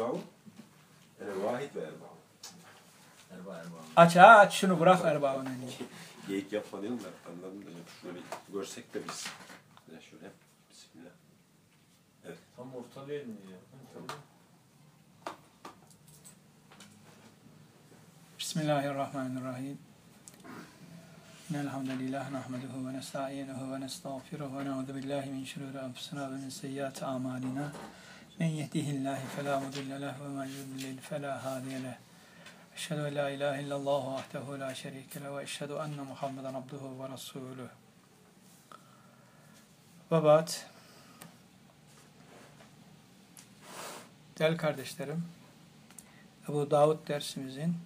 Erbaun. Yani vahid ve erbaun. Erba erba. Aç aç şunu bırak Erbaun hani. Geyik yapma diyorum da anladım da şöyle bir görsek de biz. Ya şöyle. Bismillah. Tam ortalayalım ya. Tamam. Bismillahirrahmanirrahim. Elhamdülillah nahmeduhu ve nesta'inuhu ve nestağfiruhu ve na'udhu billahi min şururi enfusina ve min seyyiati amalina. Men yehdihillahu fela mudille ve men yudlil fela hadiye leh. Eşhedü en la ilahe illallah vahdehu la şerike leh ve eşhedü enne Muhammeden abduhu ve resuluh. Ve ba'd. Değerli kardeşlerim, Ebu Davud dersimizin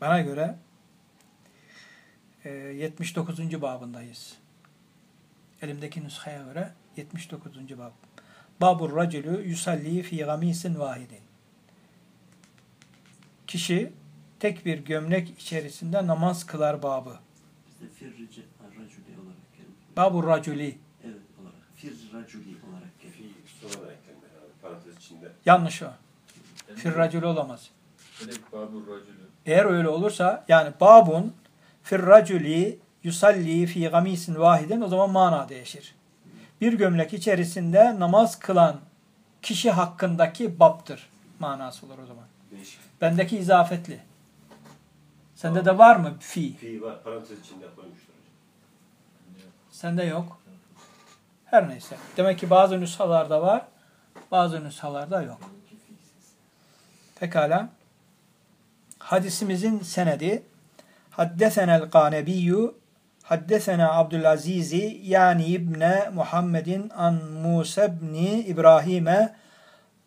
bana göre e, 79. babındayız. Elimdeki nüshaya göre 79. bab. Babur racülü yusalli fi gamisin vahidin. Kişi tek bir gömlek içerisinde namaz kılar babı. Bizde firrici raculi olarak geliyor. Babur racüli. Evet olarak. Fir raculi olarak herhalde. Parantez içinde. Yanlış o. Fir racülü olamaz. Direkt babur racülü. Eğer öyle olursa yani babun fir raculi yusalli fi gamisin vahidin o zaman mana değişir. Bir gömlek içerisinde namaz kılan kişi hakkındaki baptır manası olur o zaman. Değişik. Bendeki izafetli. Sende de var mı fi? Fi var. Parantez içinde koymuşlar. Sende yok. Her neyse. Demek ki bazı nüshalarda var, bazı nüshalarda yok. Pekala. Hadisimizin senedi Haddesenel Kanebiyyü Haddesena Abdülazizi yani İbne Muhammedin an Musa ibni İbrahim'e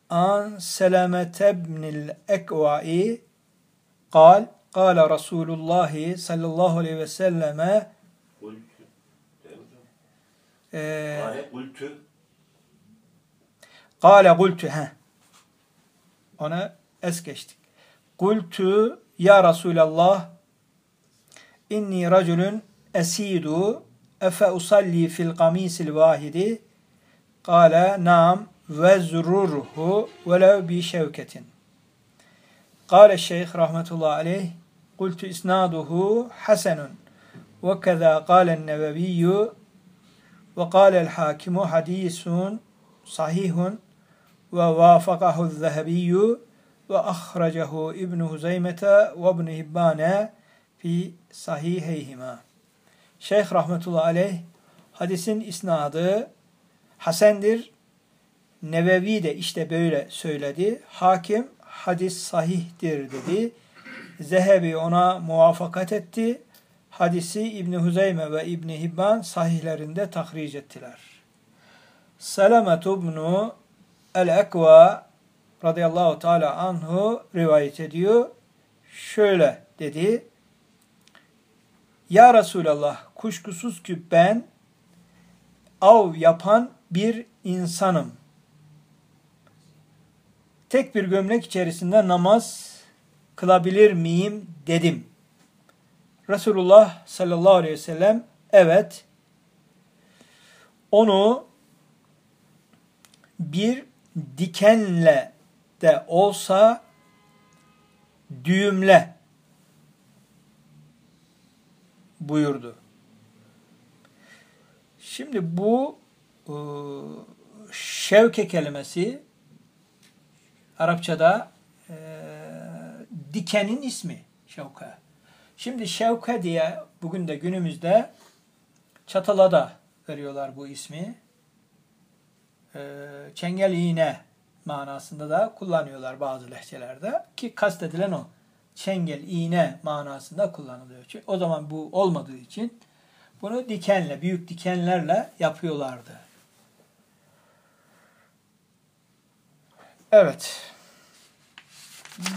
an Selamete ibnil Ekva'i kal kal Resulullah sallallahu aleyhi ve selleme ee, Kale gultü Kale gultü he. Ona es geçtik. Gultü ya Resulallah inni racülün esidu efe usalli fil kamisil vahidi kale naam vezrurhu velev bi şevketin. Kale şeyh rahmetullahi aleyh kultu isnaduhu hasenun ve keza kâlen neveviyyü ve kâlel hakimu hadisun sahihun ve vafakahu zehebiyyü ve ahracahu İbn Huzeymete ve İbn Hibbane fi sahiheyhima. Şeyh rahmetullahi aleyh hadisin isnadı hasendir. Nevevi de işte böyle söyledi. Hakim hadis sahihtir dedi. Zehebi ona muvafakat etti. Hadisi İbn Huzeyme ve İbn Hibban sahihlerinde tahric ettiler. Selametu ibn el-Ekva radıyallahu teala anhu rivayet ediyor. Şöyle dedi. Ya Resulallah kuşkusuz ki ben av yapan bir insanım. Tek bir gömlek içerisinde namaz kılabilir miyim dedim. Resulullah sallallahu aleyhi ve sellem evet onu bir dikenle de olsa düğümle buyurdu. Şimdi bu e, şevke kelimesi Arapçada e, dikenin ismi şevke. Şimdi şevke diye bugün de günümüzde çatala da veriyorlar bu ismi. E, çengel iğne manasında da kullanıyorlar bazı lehçelerde ki kastedilen o. Çengel, iğne manasında kullanılıyor. Çünkü o zaman bu olmadığı için bunu dikenle, büyük dikenlerle yapıyorlardı. Evet.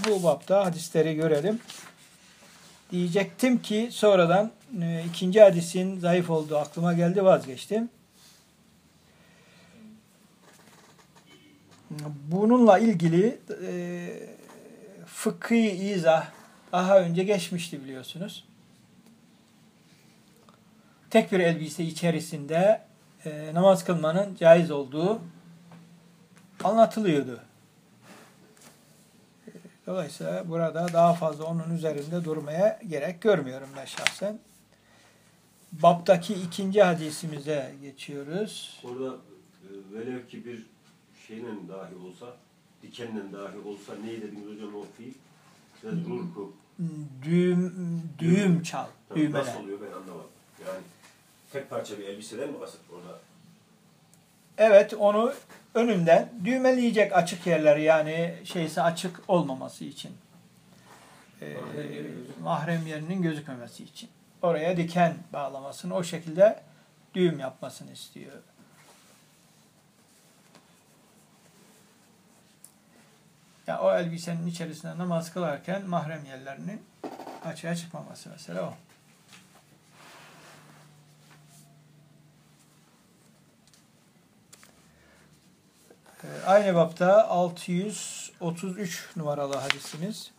Bu bapta hadisleri görelim. Diyecektim ki sonradan e, ikinci hadisin zayıf olduğu aklıma geldi vazgeçtim. Bununla ilgili e, fıkhi izah daha önce geçmişti biliyorsunuz. Tek bir elbise içerisinde e, namaz kılmanın caiz olduğu anlatılıyordu. E, Dolayısıyla burada daha fazla onun üzerinde durmaya gerek görmüyorum ben şahsen. Baptaki ikinci hadisimize geçiyoruz. Orada e, velev ki bir şeyle dahi olsa, dikenle dahi olsa neyi dediniz hocam o fiil? İşte rurku. Düğüm, düğüm çal, Tamam, düğmeler. Nasıl oluyor ben anlamadım. Yani tek parça bir elbiseden mi kasıt orada? Evet onu önünden düğmeleyecek açık yerleri yani şeyse açık olmaması için. Ee, mahrem yerinin gözükmemesi için. Oraya diken bağlamasını o şekilde düğüm yapmasını istiyor. Ya o elbisenin içerisinde namaz kılarken mahrem yerlerinin açığa çıkmaması mesela o. Ee, Aynı bapta 633 numaralı hadisimiz.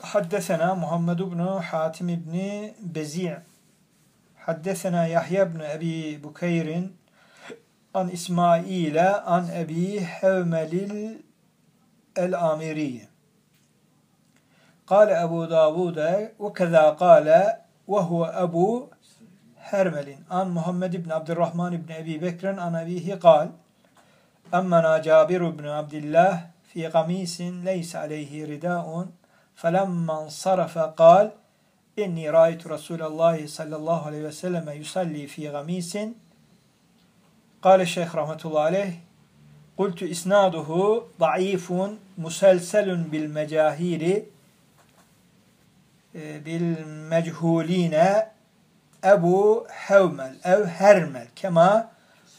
Haddesena Muhammed ibn Hatim ibn Bezi' Haddesena Yahya ibn Ebi Bukeyrin an İsmail'e an Ebi Hevmelil el-Amiri قال أبو داود وكذا قال وهو أبو هرمل عن محمد بن عبد الرحمن بن أبي بكر عن أبيه قال أمنا جابر بن عبد الله في قميص ليس عليه رداء فلما انصرف قال إني رأيت رسول الله صلى الله عليه وسلم يصلي في قميص Kale Şeyh rahmetullahi aleyh Kultu isnaduhu da'ifun muselselun bil mecahiri e, bil mechuline Ebu Hevmel ev Hermel kema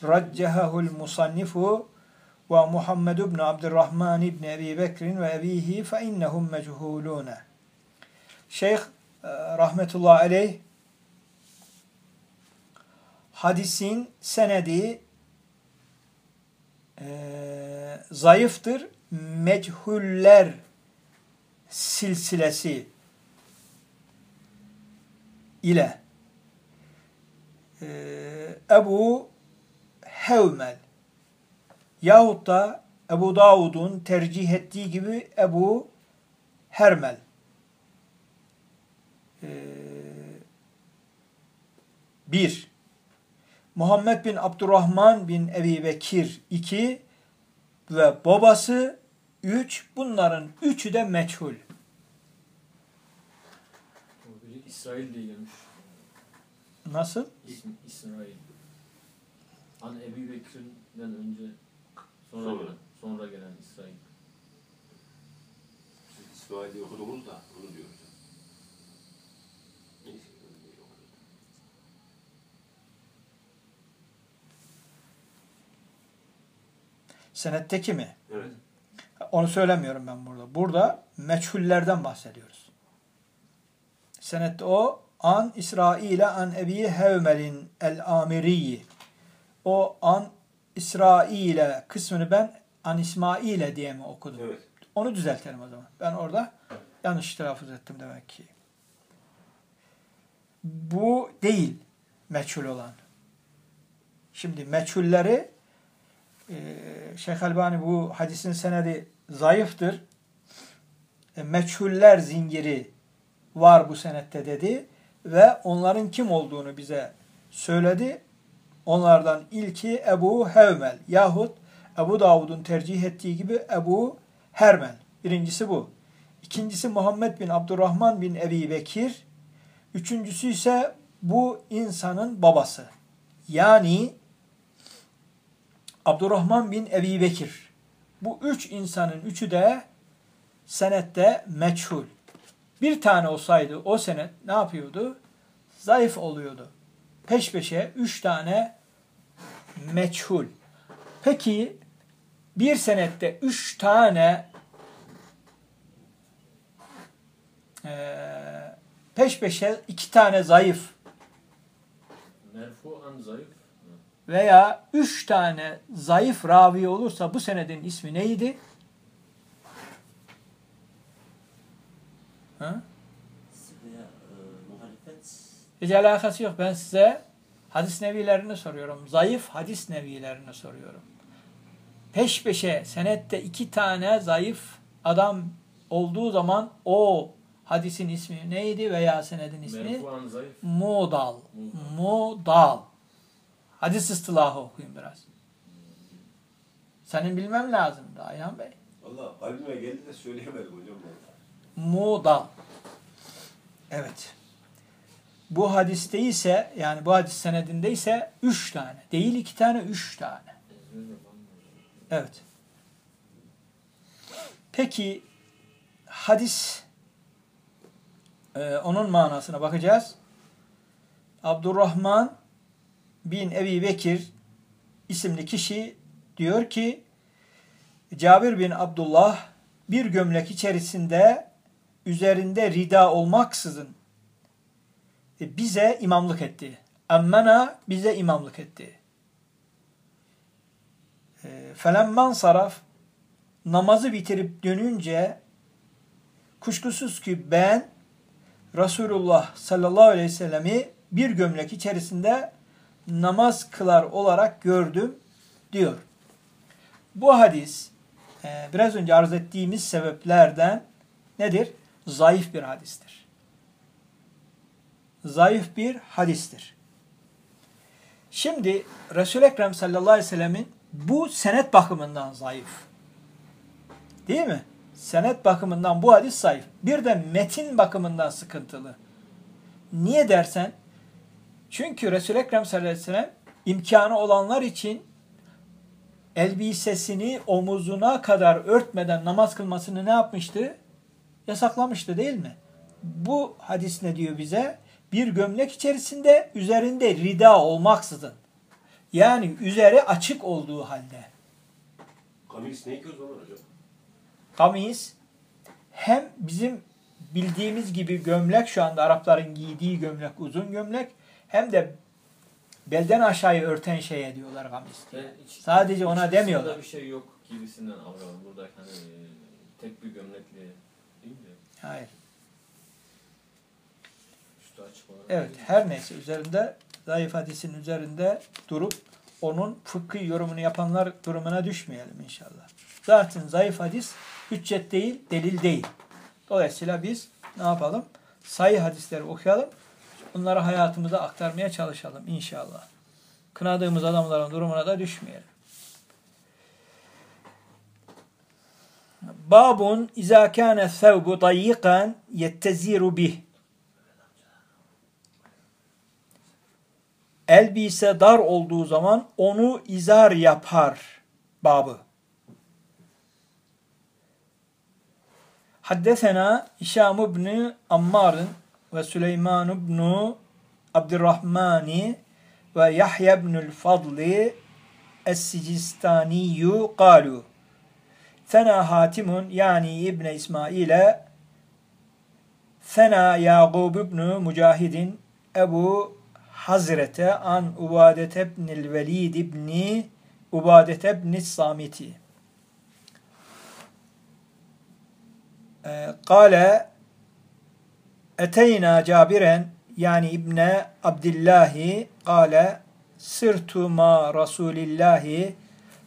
raccehahul musannifu ve Muhammed ibn Abdurrahman ibn Ebi Bekrin ve ebihi fe innehum mechulune Şeyh e, rahmetullahi aleyh hadisin senedi e, zayıftır. Meçhuller silsilesi ile. E, Ebu Hevmel yahut da Ebu Davud'un tercih ettiği gibi Ebu Hermel. E, bir Muhammed bin Abdurrahman bin Ebi Bekir iki ve babası üç bunların üçü de meçhul. İsrail diye gelmiş. Nasıl? İsmi İsrail. An Ebi Bekir'den önce sonra, Sonra. gelen, sonra gelen İsrail. Siz İsmail'i okudunuz da onu diyoruz. Neyse, öyle değil, okuduk. Senetteki mi? Evet. Onu söylemiyorum ben burada. Burada meçhullerden bahsediyoruz. Senette o an İsrail'e an Ebi Hevmel'in el-Amiriyi. O an İsrail'e kısmını ben an İsmail'e diye mi okudum? Evet. Onu düzeltelim o zaman. Ben orada yanlış telaffuz ettim demek ki. Bu değil meçhul olan. Şimdi meçhulleri Şeyh Albani bu hadisin senedi zayıftır. E, meçhuller zinciri var bu senette dedi ve onların kim olduğunu bize söyledi. Onlardan ilki Ebu Hevmel yahut Ebu Davud'un tercih ettiği gibi Ebu Hermel. Birincisi bu. İkincisi Muhammed bin Abdurrahman bin Ebi Bekir. Üçüncüsü ise bu insanın babası. Yani Abdurrahman bin Ebi Bekir. Bu üç insanın üçü de senette meçhul. Bir tane olsaydı o senet ne yapıyordu? Zayıf oluyordu. Peş peşe üç tane meçhul. Peki bir senette üç tane eee, peş peşe iki tane zayıf Merfu an zayıf. Veya üç tane zayıf ravi olursa bu senedin ismi neydi? Ha? E, Hiç alakası yok. Ben size hadis nevilerini soruyorum. Zayıf hadis nevilerini soruyorum. Peş peşe senette iki tane zayıf adam olduğu zaman o hadisin ismi neydi veya senedin ismi? Merfuan zayıf. Modal. Modal. Modal. Hadis ıstılahı okuyun biraz. Senin bilmem lazımdı Ayhan Bey. Valla kalbime geldi de söyleyemedim hocam. Modal. Evet. Bu hadiste ise yani bu hadis senedinde ise üç tane. Değil iki tane, üç tane. Evet. Peki hadis e, onun manasına bakacağız. Abdurrahman bin Ebi Bekir isimli kişi diyor ki Cabir bin Abdullah bir gömlek içerisinde üzerinde rida olmaksızın bize imamlık etti. Emmena bize imamlık etti. E, Felemman saraf namazı bitirip dönünce kuşkusuz ki ben Resulullah sallallahu aleyhi ve sellemi bir gömlek içerisinde namaz kılar olarak gördüm diyor. Bu hadis e, biraz önce arz ettiğimiz sebeplerden nedir? Zayıf bir hadistir. Zayıf bir hadistir. Şimdi Resul-i Ekrem sallallahu aleyhi ve sellemin bu senet bakımından zayıf. Değil mi? Senet bakımından bu hadis zayıf. Bir de metin bakımından sıkıntılı. Niye dersen? Çünkü Resul-i Ekrem sallallahu aleyhi ve sellem imkanı olanlar için elbisesini omuzuna kadar örtmeden namaz kılmasını ne yapmıştı? Yasaklamıştı değil mi? Bu hadis ne diyor bize? Bir gömlek içerisinde üzerinde rida olmaksızın. Yani üzeri açık olduğu halde. Kamis ne ki o zaman hocam? Kamis hem bizim bildiğimiz gibi gömlek şu anda Arapların giydiği gömlek uzun gömlek hem de belden aşağıyı örten şeye diyorlar kamis diye. Ben hiç- Sadece ona demiyorlar. bir şey yok gibisinden avradım. Burada hani e, tek bir gömlekli değil de Hayır. Evet her neyse üzerinde zayıf hadisin üzerinde durup onun fıkhi yorumunu yapanlar durumuna düşmeyelim inşallah. Zaten zayıf hadis hüccet değil, delil değil. Dolayısıyla biz ne yapalım? Sayı hadisleri okuyalım. Bunları hayatımıza aktarmaya çalışalım inşallah. Kınadığımız adamların durumuna da düşmeyelim. Babun izâ kâne thevbu dayyikan yetteziru bih. elbise dar olduğu zaman onu izar yapar babı. Haddesena Hişam ibn Ammar'ın ve Süleyman ibn Abdurrahmani ve Yahya ibnül Fadli Es-Sicistaniyu kalu Fena Hatimun yani İbn İsmail'e Fena Yaqub ibn Mücahidin Ebu Hazrete an Ubadet ibnil Velid ibni Ubadet ibn Samiti. Kale Eteyna Cabiren yani İbne Abdillahi kale sirtu ma Rasulillahi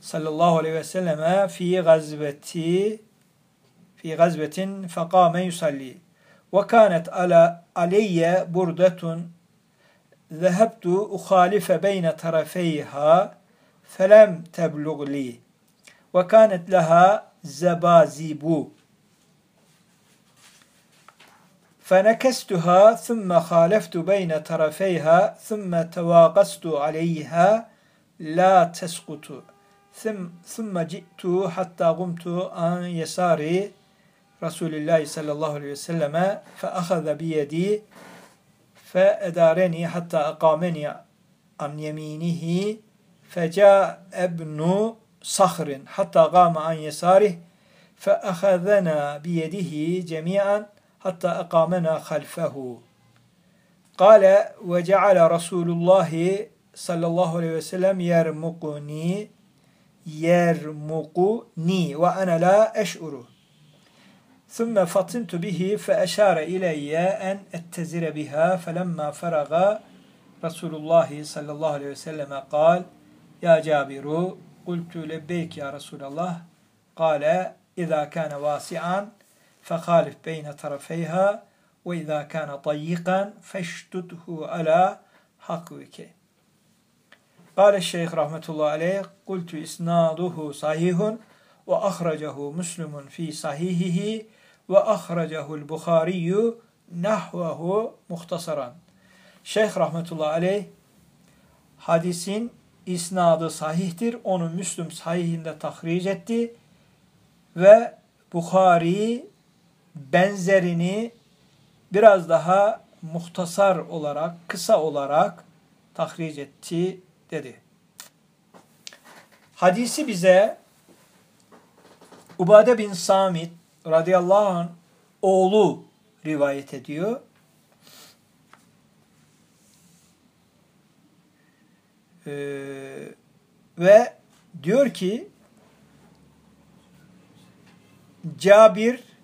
sallallahu aleyhi ve selleme fi gazveti fi gazvetin fekame yusalli ve kanet ala aleyye burdetun zehebtu uhalife beyne tarafeyha felem teblugli ve kanet leha zebazibu فنكستها ثم خالفت بين طرفيها ثم تواقست عليها لا تسقط. ثم, ثم جئت حتى قمت عن يسار رسول الله صلى الله عليه وسلم فأخذ بيدي فأدارني حتى أقامني عن يمينه فجاء ابن صخر حتى قام عن يساره فأخذنا بيده جميعا حتى أقامنا خلفه. قال وجعل رسول الله صلى الله عليه وسلم يرمقني يرمقني وأنا لا أشعر. ثُمَّ فَطِنْتُ بِهِ فَأَشَارَ إِلَيَّ أَنْ أَتَّزِرَ بِهَا فَلَمَّا فَرَغَ رسول الله صلى الله عليه وسلم قال يا جابر قلت لبيك يا رسول الله. قال إذا كان واسعا فخالف بين طرفيها وإذا كان ضيقا فاشتده على حقك قال الشيخ رحمة الله عليه قلت إسناده صحيح وأخرجه مسلم في صحيحه وأخرجه البخاري نحوه مختصرا Şeyh rahmetullahi aleyh hadisin isnadı sahihtir. Onu Müslüm sahihinde tahric etti. Ve Bukhari benzerini biraz daha muhtasar olarak, kısa olarak tahric etti dedi. Hadisi bize Ubade bin Samit radıyallahu anh oğlu rivayet ediyor. Ee, ve diyor ki Cabir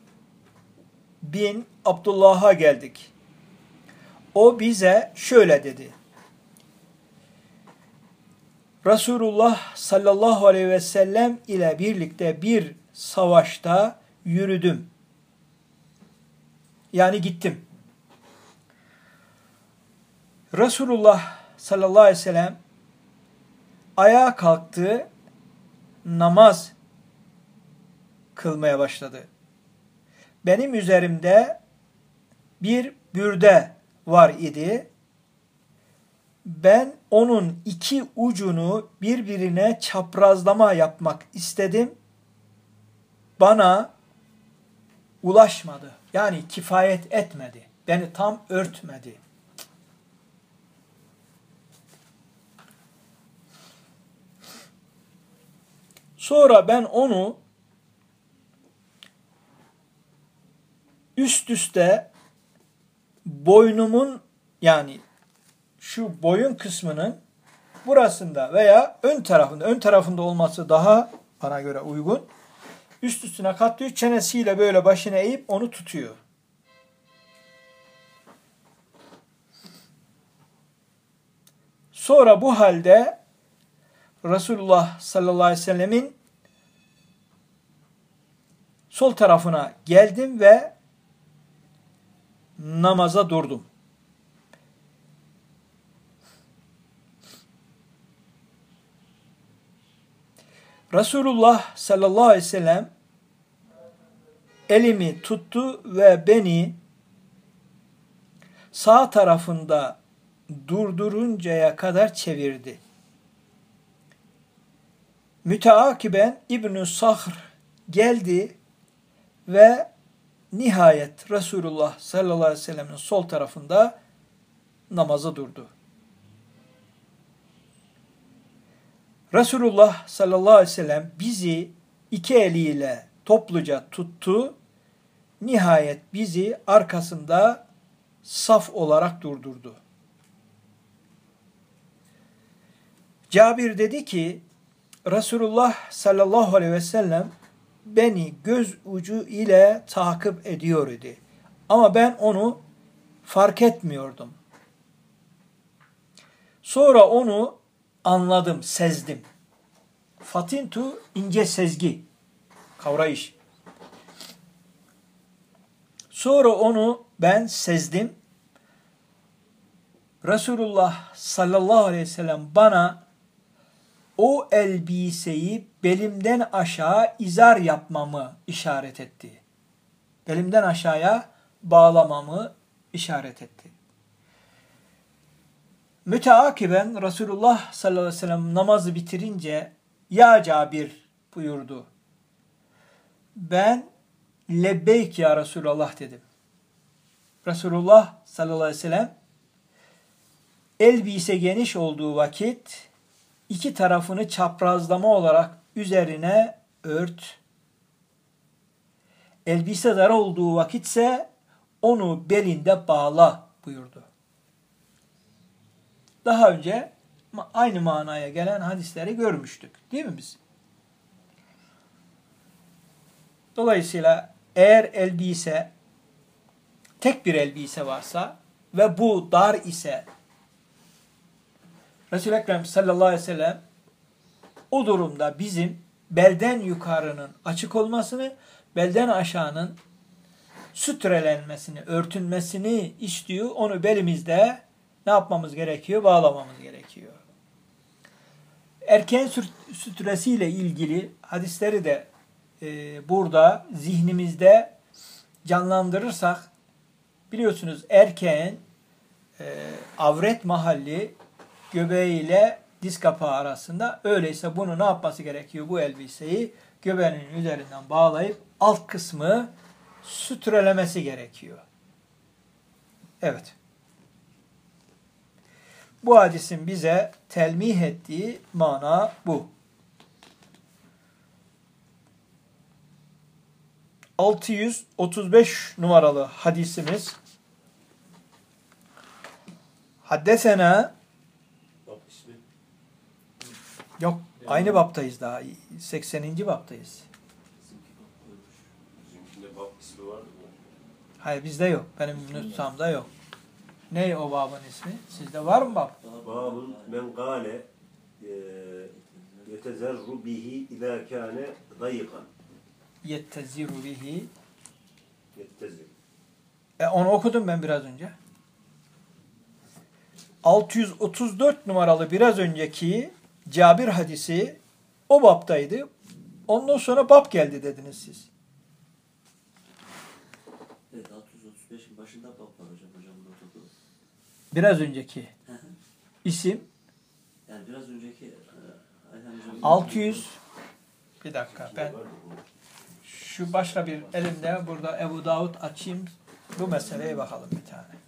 bin Abdullah'a geldik. O bize şöyle dedi. Resulullah sallallahu aleyhi ve sellem ile birlikte bir savaşta yürüdüm. Yani gittim. Resulullah sallallahu aleyhi ve sellem ayağa kalktı, namaz kılmaya başladı. Benim üzerimde bir bürde var idi. Ben onun iki ucunu birbirine çaprazlama yapmak istedim. Bana ulaşmadı. Yani kifayet etmedi. Beni tam örtmedi. Sonra ben onu üst üste boynumun yani şu boyun kısmının burasında veya ön tarafında, ön tarafında olması daha bana göre uygun. Üst üstüne katlıyor, çenesiyle böyle başını eğip onu tutuyor. Sonra bu halde Resulullah sallallahu aleyhi ve sellemin sol tarafına geldim ve namaza durdum. Resulullah sallallahu aleyhi ve sellem elimi tuttu ve beni sağ tarafında durduruncaya kadar çevirdi. Müteakiben İbn-i Sahr geldi ve nihayet Resulullah sallallahu aleyhi ve sellemin sol tarafında namaza durdu. Resulullah sallallahu aleyhi ve sellem bizi iki eliyle topluca tuttu. Nihayet bizi arkasında saf olarak durdurdu. Cabir dedi ki Resulullah sallallahu aleyhi ve sellem beni göz ucu ile takip ediyor idi. Ama ben onu fark etmiyordum. Sonra onu anladım, sezdim. Fatintu ince sezgi, kavrayış. Sonra onu ben sezdim. Resulullah sallallahu aleyhi ve sellem bana o elbiseyi belimden aşağı izar yapmamı işaret etti. Belimden aşağıya bağlamamı işaret etti. Müteakiben Resulullah sallallahu aleyhi ve sellem namazı bitirince ya Cabir buyurdu. Ben lebbeyk ya Resulullah dedim. Resulullah sallallahu aleyhi ve sellem elbise geniş olduğu vakit iki tarafını çaprazlama olarak üzerine ört. Elbise dar olduğu vakitse onu belinde bağla buyurdu. Daha önce aynı manaya gelen hadisleri görmüştük. Değil mi biz? Dolayısıyla eğer elbise tek bir elbise varsa ve bu dar ise Resul-i Ekrem sallallahu aleyhi ve sellem o durumda bizim belden yukarının açık olmasını, belden aşağının sütrelenmesini, örtünmesini istiyor. Onu belimizde ne yapmamız gerekiyor? Bağlamamız gerekiyor. Erkeğin sür- sütresiyle ilgili hadisleri de e, burada zihnimizde canlandırırsak biliyorsunuz erkeğin e, avret mahalli göbeğiyle diz kapağı arasında. Öyleyse bunu ne yapması gerekiyor? Bu elbiseyi göbeğinin üzerinden bağlayıp alt kısmı sütrelemesi gerekiyor. Evet. Bu hadisin bize telmih ettiği mana bu. 635 numaralı hadisimiz Haddesena Bak ismi. Yok aynı baptayız daha 80. baptayız. Bizimkinde bak ismi vardı mı? Hayır bizde yok. Benim nüshamda yok. Ne o babın ismi? Sizde var mı bab? Babun men gale e, yetezerru bihi idâ kâne dayikan. Yetteziru bihi. Yettezir. E, onu okudum ben biraz önce. 634 numaralı biraz önceki Cabir hadisi o baptaydı. Ondan sonra bab geldi dediniz siz. Evet 635'in başında bak var hocam. Okuduğu. Biraz önceki isim yani biraz önceki e, Ayhan hocamın 600 bir dakika ben şu başka bir elimde burada Ebu Davud açayım. Bu meseleye bakalım bir tane.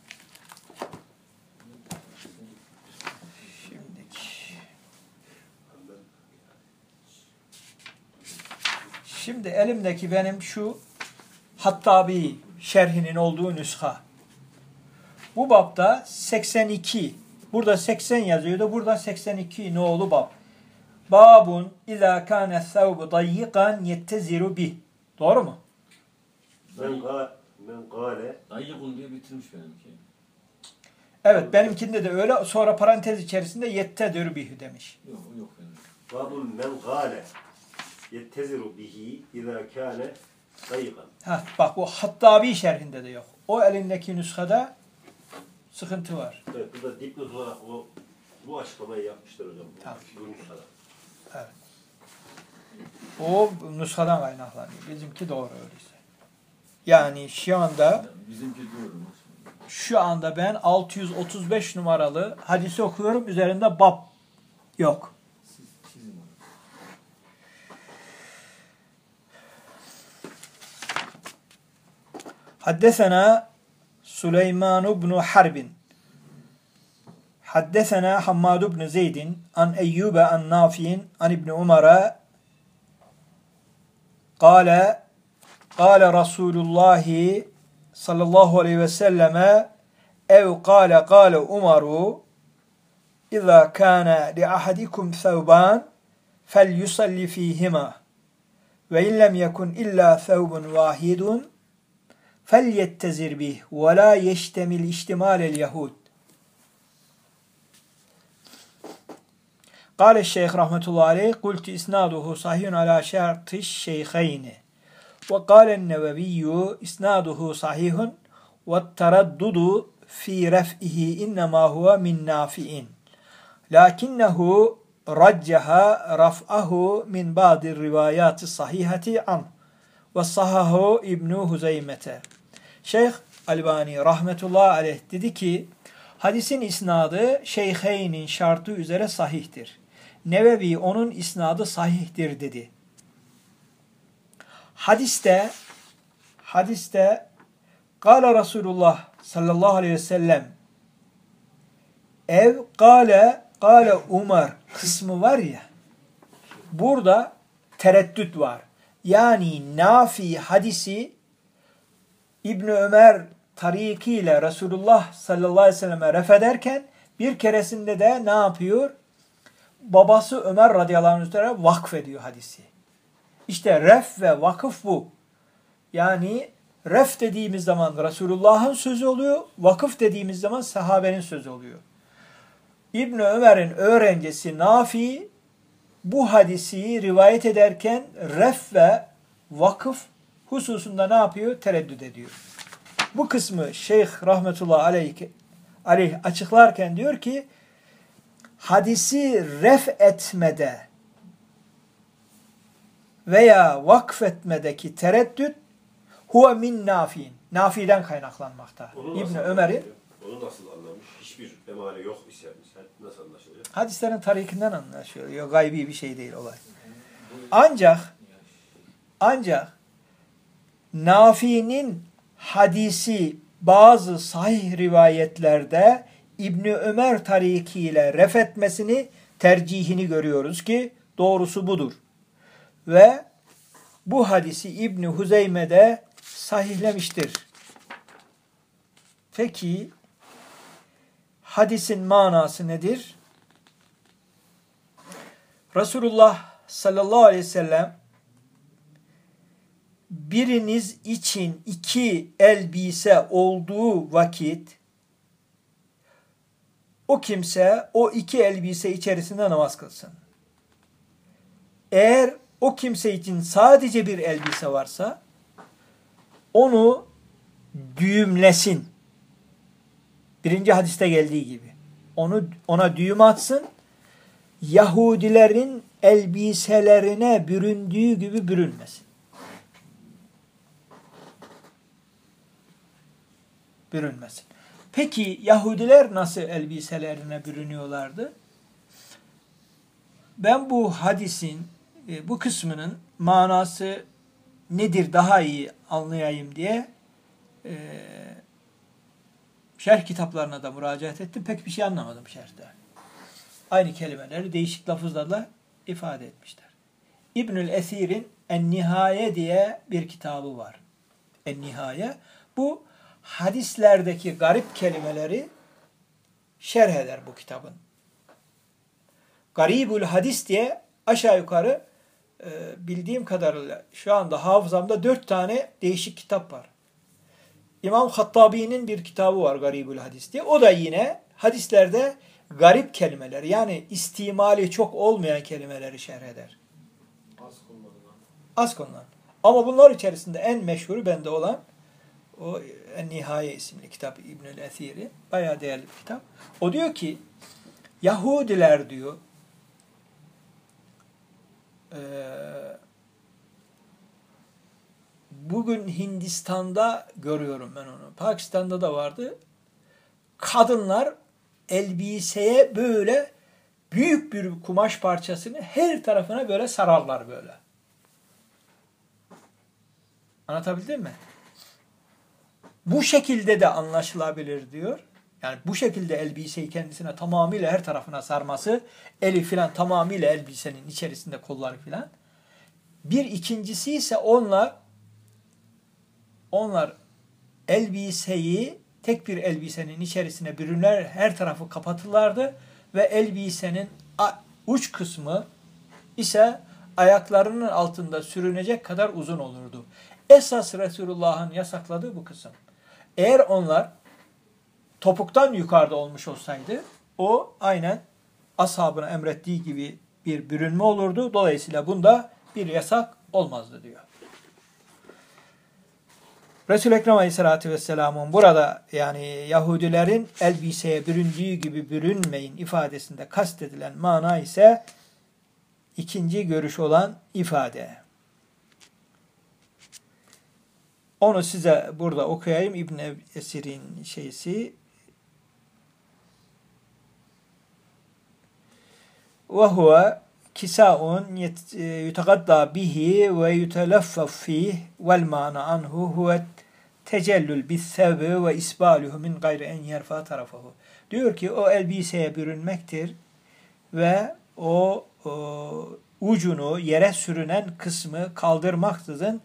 Şimdi elimdeki benim şu Hattabi şerhinin olduğu nüsha. Bu bapta 82. Burada 80 yazıyordu. Burada 82 nolu bab. Babun izâ kâne thawbu dayyikan yetteziru bih. Doğru mu? Gale men gale Dayyıkun diye bitirmiş benimki. Evet benimkinde de öyle. Sonra parantez içerisinde yetteziru bih demiş. Yok yok benim. babun men gale yetteziru bihi idâ kâne dayikan. Ha, bak bu Hattabi şerhinde de yok. O elindeki nüshada sıkıntı var. Evet bu da dipnot olarak o bu açıklamayı yapmışlar hocam. Tamam. bu nüshada. O nüshadan kaynaklanıyor. Bizimki doğru öyleyse. Yani şu anda Bizimki doğru. şu anda ben 635 numaralı hadisi okuyorum. Üzerinde bab yok. Haddesena Süleyman ibn Harbin. Haddesena Hammad ibn Zeydin an Eyyube an Nafi'in an İbn Umar'a قال قال رسول الله صلى الله عليه وسلم أو قال قال عمر إذا كان لأحدكم ثوبان فليصلي فيهما وإن لم يكن إلا ثوب واحد فليتزر به ولا يشتمل اشتمال اليهود. قال الشيخ رحمة الله عليه قلت إسناده صحيح على شرط الشيخين. وقال النووي إسناده صحيح والتردد في رفعه إنما هو من نافع لكنه رجح رفعه من بعض الروايات الصحيحة عنه ve sahahu İbnu Huzeymete. Şeyh Albani rahmetullah aleyh dedi ki hadisin isnadı Şeyheyn'in şartı üzere sahihtir. Nevevi onun isnadı sahihtir dedi. Hadiste hadiste Kale Resulullah sallallahu aleyhi ve sellem ev kale kale Umar kısmı var ya burada tereddüt var. Yani Nafi hadisi İbn Ömer tarikiyle Resulullah sallallahu aleyhi ve selleme ref ederken bir keresinde de ne yapıyor? Babası Ömer radıyallahu anh üzere vakf ediyor hadisi. İşte ref ve vakıf bu. Yani ref dediğimiz zaman Resulullah'ın sözü oluyor. Vakıf dediğimiz zaman sahabenin sözü oluyor. İbn Ömer'in öğrencisi Nafi bu hadisi rivayet ederken ref ve vakıf hususunda ne yapıyor? Tereddüt ediyor. Bu kısmı Şeyh Rahmetullah aleyh, aleyh açıklarken diyor ki hadisi ref etmede veya vakfetmedeki tereddüt huve min nafin. Nafi'den kaynaklanmakta. İbni Ömer'in? Onu nasıl anlamış? Hiçbir emare yok ise misal nasıl anlaşılıyor? hadislerin tarihinden anlaşıyor. Yok gaybi bir şey değil olay. Ancak ancak Nafi'nin hadisi bazı sahih rivayetlerde İbni Ömer tarikiyle ref etmesini tercihini görüyoruz ki doğrusu budur. Ve bu hadisi İbni Huzeyme'de sahihlemiştir. Peki hadisin manası nedir? Resulullah sallallahu aleyhi ve sellem biriniz için iki elbise olduğu vakit o kimse o iki elbise içerisinde namaz kılsın. Eğer o kimse için sadece bir elbise varsa onu düğümlesin. Birinci hadiste geldiği gibi. Onu ona düğüm atsın. Yahudilerin elbiselerine büründüğü gibi bürünmesin. Bürünmesin. Peki Yahudiler nasıl elbiselerine bürünüyorlardı? Ben bu hadisin e, bu kısmının manası nedir daha iyi anlayayım diye e, şerh kitaplarına da müracaat ettim. Pek bir şey anlamadım şerhte. Aynı kelimeleri değişik lafızlarla ifade etmişler. İbnül Esir'in En-Nihaye diye bir kitabı var. En-Nihaye. Bu hadislerdeki garip kelimeleri şerh eder bu kitabın. Garibül hadis diye aşağı yukarı e, bildiğim kadarıyla şu anda hafızamda dört tane değişik kitap var. İmam Hattabi'nin bir kitabı var Garibül Hadis diye. O da yine hadislerde garip kelimeler yani istimali çok olmayan kelimeleri şerh eder. Az kullanılan. Az konular. Ama bunlar içerisinde en meşhuru bende olan o En Nihaye isimli kitap İbnül Esiri. Bayağı değerli bir kitap. O diyor ki Yahudiler diyor eee, bugün Hindistan'da görüyorum ben onu. Pakistan'da da vardı. Kadınlar elbiseye böyle büyük bir kumaş parçasını her tarafına böyle sararlar böyle. Anlatabildim mi? Bu şekilde de anlaşılabilir diyor. Yani bu şekilde elbiseyi kendisine tamamıyla her tarafına sarması, eli filan tamamıyla elbisenin içerisinde kolları filan. Bir ikincisi ise onlar onlar elbiseyi tek bir elbisenin içerisine bürünler, her tarafı kapatırlardı ve elbisenin uç kısmı ise ayaklarının altında sürünecek kadar uzun olurdu. Esas Resulullah'ın yasakladığı bu kısım. Eğer onlar topuktan yukarıda olmuş olsaydı o aynen ashabına emrettiği gibi bir bürünme olurdu. Dolayısıyla bunda bir yasak olmazdı diyor. Resul-i Ekrem Aleyhisselatü Vesselam'ın burada yani Yahudilerin elbiseye büründüğü gibi bürünmeyin ifadesinde kastedilen mana ise ikinci görüş olan ifade. Onu size burada okuyayım. İbn Esir'in şeysi. Ve huve kisaun yutegadda bihi ve yutelaffaf fih vel mana anhu huve tecellül bis sevbi ve isbaluhu min gayri en yerfa tarafahu. Diyor ki o elbiseye bürünmektir ve o, o ucunu yere sürünen kısmı kaldırmaksızın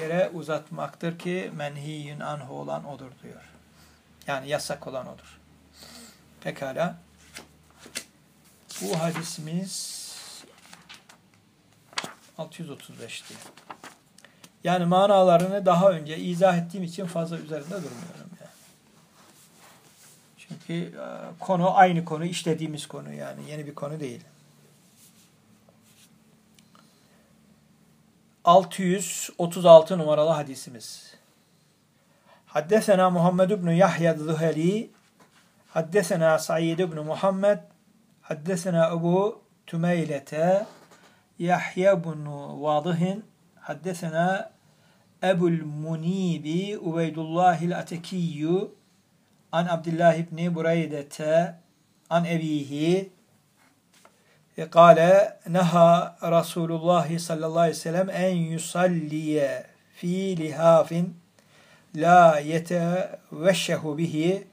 yere uzatmaktır ki menhiyün anhu olan odur diyor. Yani yasak olan odur. Pekala. Bu hadisimiz 635'ti. Yani manalarını daha önce izah ettiğim için fazla üzerinde durmuyorum. Yani. Çünkü e, konu aynı konu, işlediğimiz konu yani yeni bir konu değil. 636 numaralı hadisimiz. Haddesena Muhammed ibn Yahya Zuheli Haddesena Said ibn Muhammed Haddesena Ebu Tümeylete Yahya ibn Vadihin Haddesena Ebul Munibi Ubeydullahil Atekiyyü An Abdullah ibn Bureydete An Ebihi Kale neha Resulullah sallallahu aleyhi ve sellem en yusalliye fi lihafin la yeteveşşehu bihi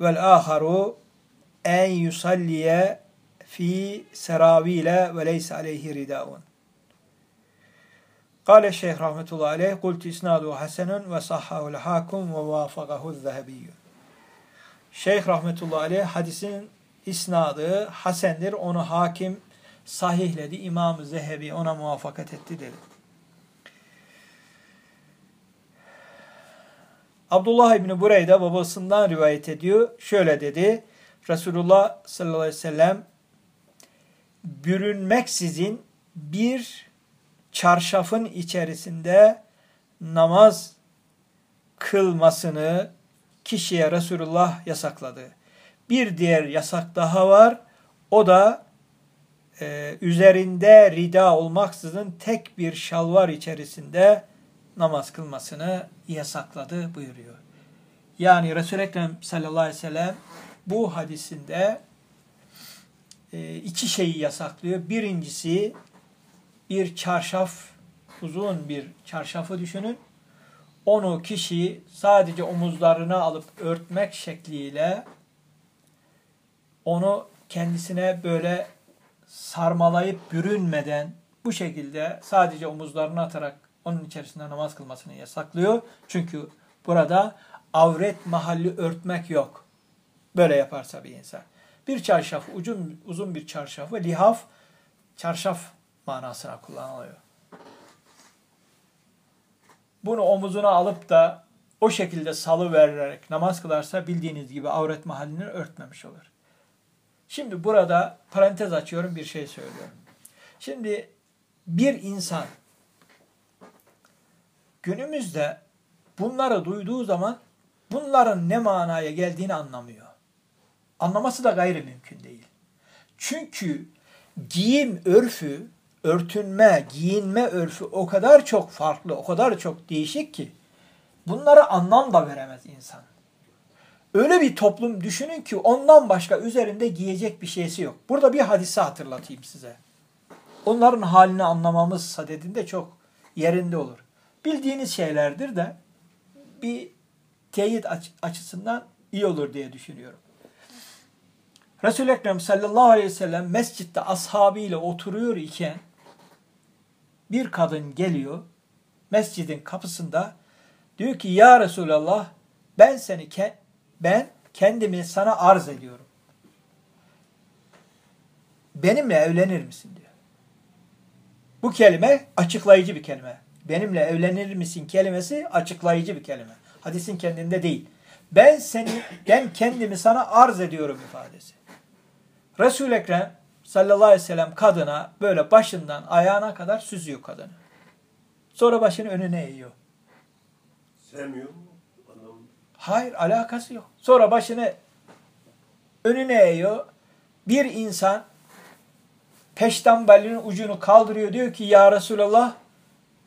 vel aharu en yusalliye fi seravile ve leyse aleyhi ridaun. Kale Şeyh rahmetullahi aleyh kultu isnadu hasenun ve sahhahul hakum ve vafakahu zehebiyyü. Şeyh rahmetullahi aleyh hadisin isnadı hasendir. Onu hakim sahihledi. İmam-ı Zehebi ona muvaffakat etti dedi. Abdullah İbni Bureyde babasından rivayet ediyor. Şöyle dedi. Resulullah sallallahu aleyhi ve sellem bürünmeksizin bir çarşafın içerisinde namaz kılmasını kişiye Resulullah yasakladı. Bir diğer yasak daha var. O da e, üzerinde rida olmaksızın tek bir şalvar içerisinde namaz kılmasını yasakladı buyuruyor. Yani Resul-i Ekrem sallallahu aleyhi ve sellem bu hadisinde e, iki şeyi yasaklıyor. Birincisi bir çarşaf, uzun bir çarşafı düşünün. Onu kişi sadece omuzlarına alıp örtmek şekliyle onu kendisine böyle sarmalayıp bürünmeden bu şekilde sadece omuzlarını atarak onun içerisinde namaz kılmasını yasaklıyor. Çünkü burada avret mahalli örtmek yok. Böyle yaparsa bir insan. Bir çarşaf, uzun, uzun bir çarşafı lihaf, çarşaf manasına kullanılıyor. Bunu omuzuna alıp da o şekilde salı vererek namaz kılarsa bildiğiniz gibi avret mahallini örtmemiş olur. Şimdi burada parantez açıyorum bir şey söylüyorum. Şimdi bir insan günümüzde bunları duyduğu zaman bunların ne manaya geldiğini anlamıyor. Anlaması da gayri mümkün değil. Çünkü giyim örfü, örtünme, giyinme örfü o kadar çok farklı, o kadar çok değişik ki bunlara anlam da veremez insan. Öyle bir toplum düşünün ki ondan başka üzerinde giyecek bir şeysi yok. Burada bir hadise hatırlatayım size. Onların halini anlamamız sadedinde çok yerinde olur. Bildiğiniz şeylerdir de bir teyit açısından iyi olur diye düşünüyorum. Resul-i Ekrem sallallahu aleyhi ve sellem mescitte ashabıyla oturuyor iken bir kadın geliyor mescidin kapısında diyor ki ya Resulallah ben seni ke ben kendimi sana arz ediyorum. Benimle evlenir misin diyor. Bu kelime açıklayıcı bir kelime. Benimle evlenir misin kelimesi açıklayıcı bir kelime. Hadisin kendinde değil. Ben seni, ben kendimi sana arz ediyorum ifadesi. resul Ekrem sallallahu aleyhi ve sellem kadına böyle başından ayağına kadar süzüyor kadını. Sonra başını önüne eğiyor. Sevmiyor mu? Hayır alakası yok. Sonra başını önüne eğiyor. Bir insan peştembalinin ucunu kaldırıyor. Diyor ki ya Resulallah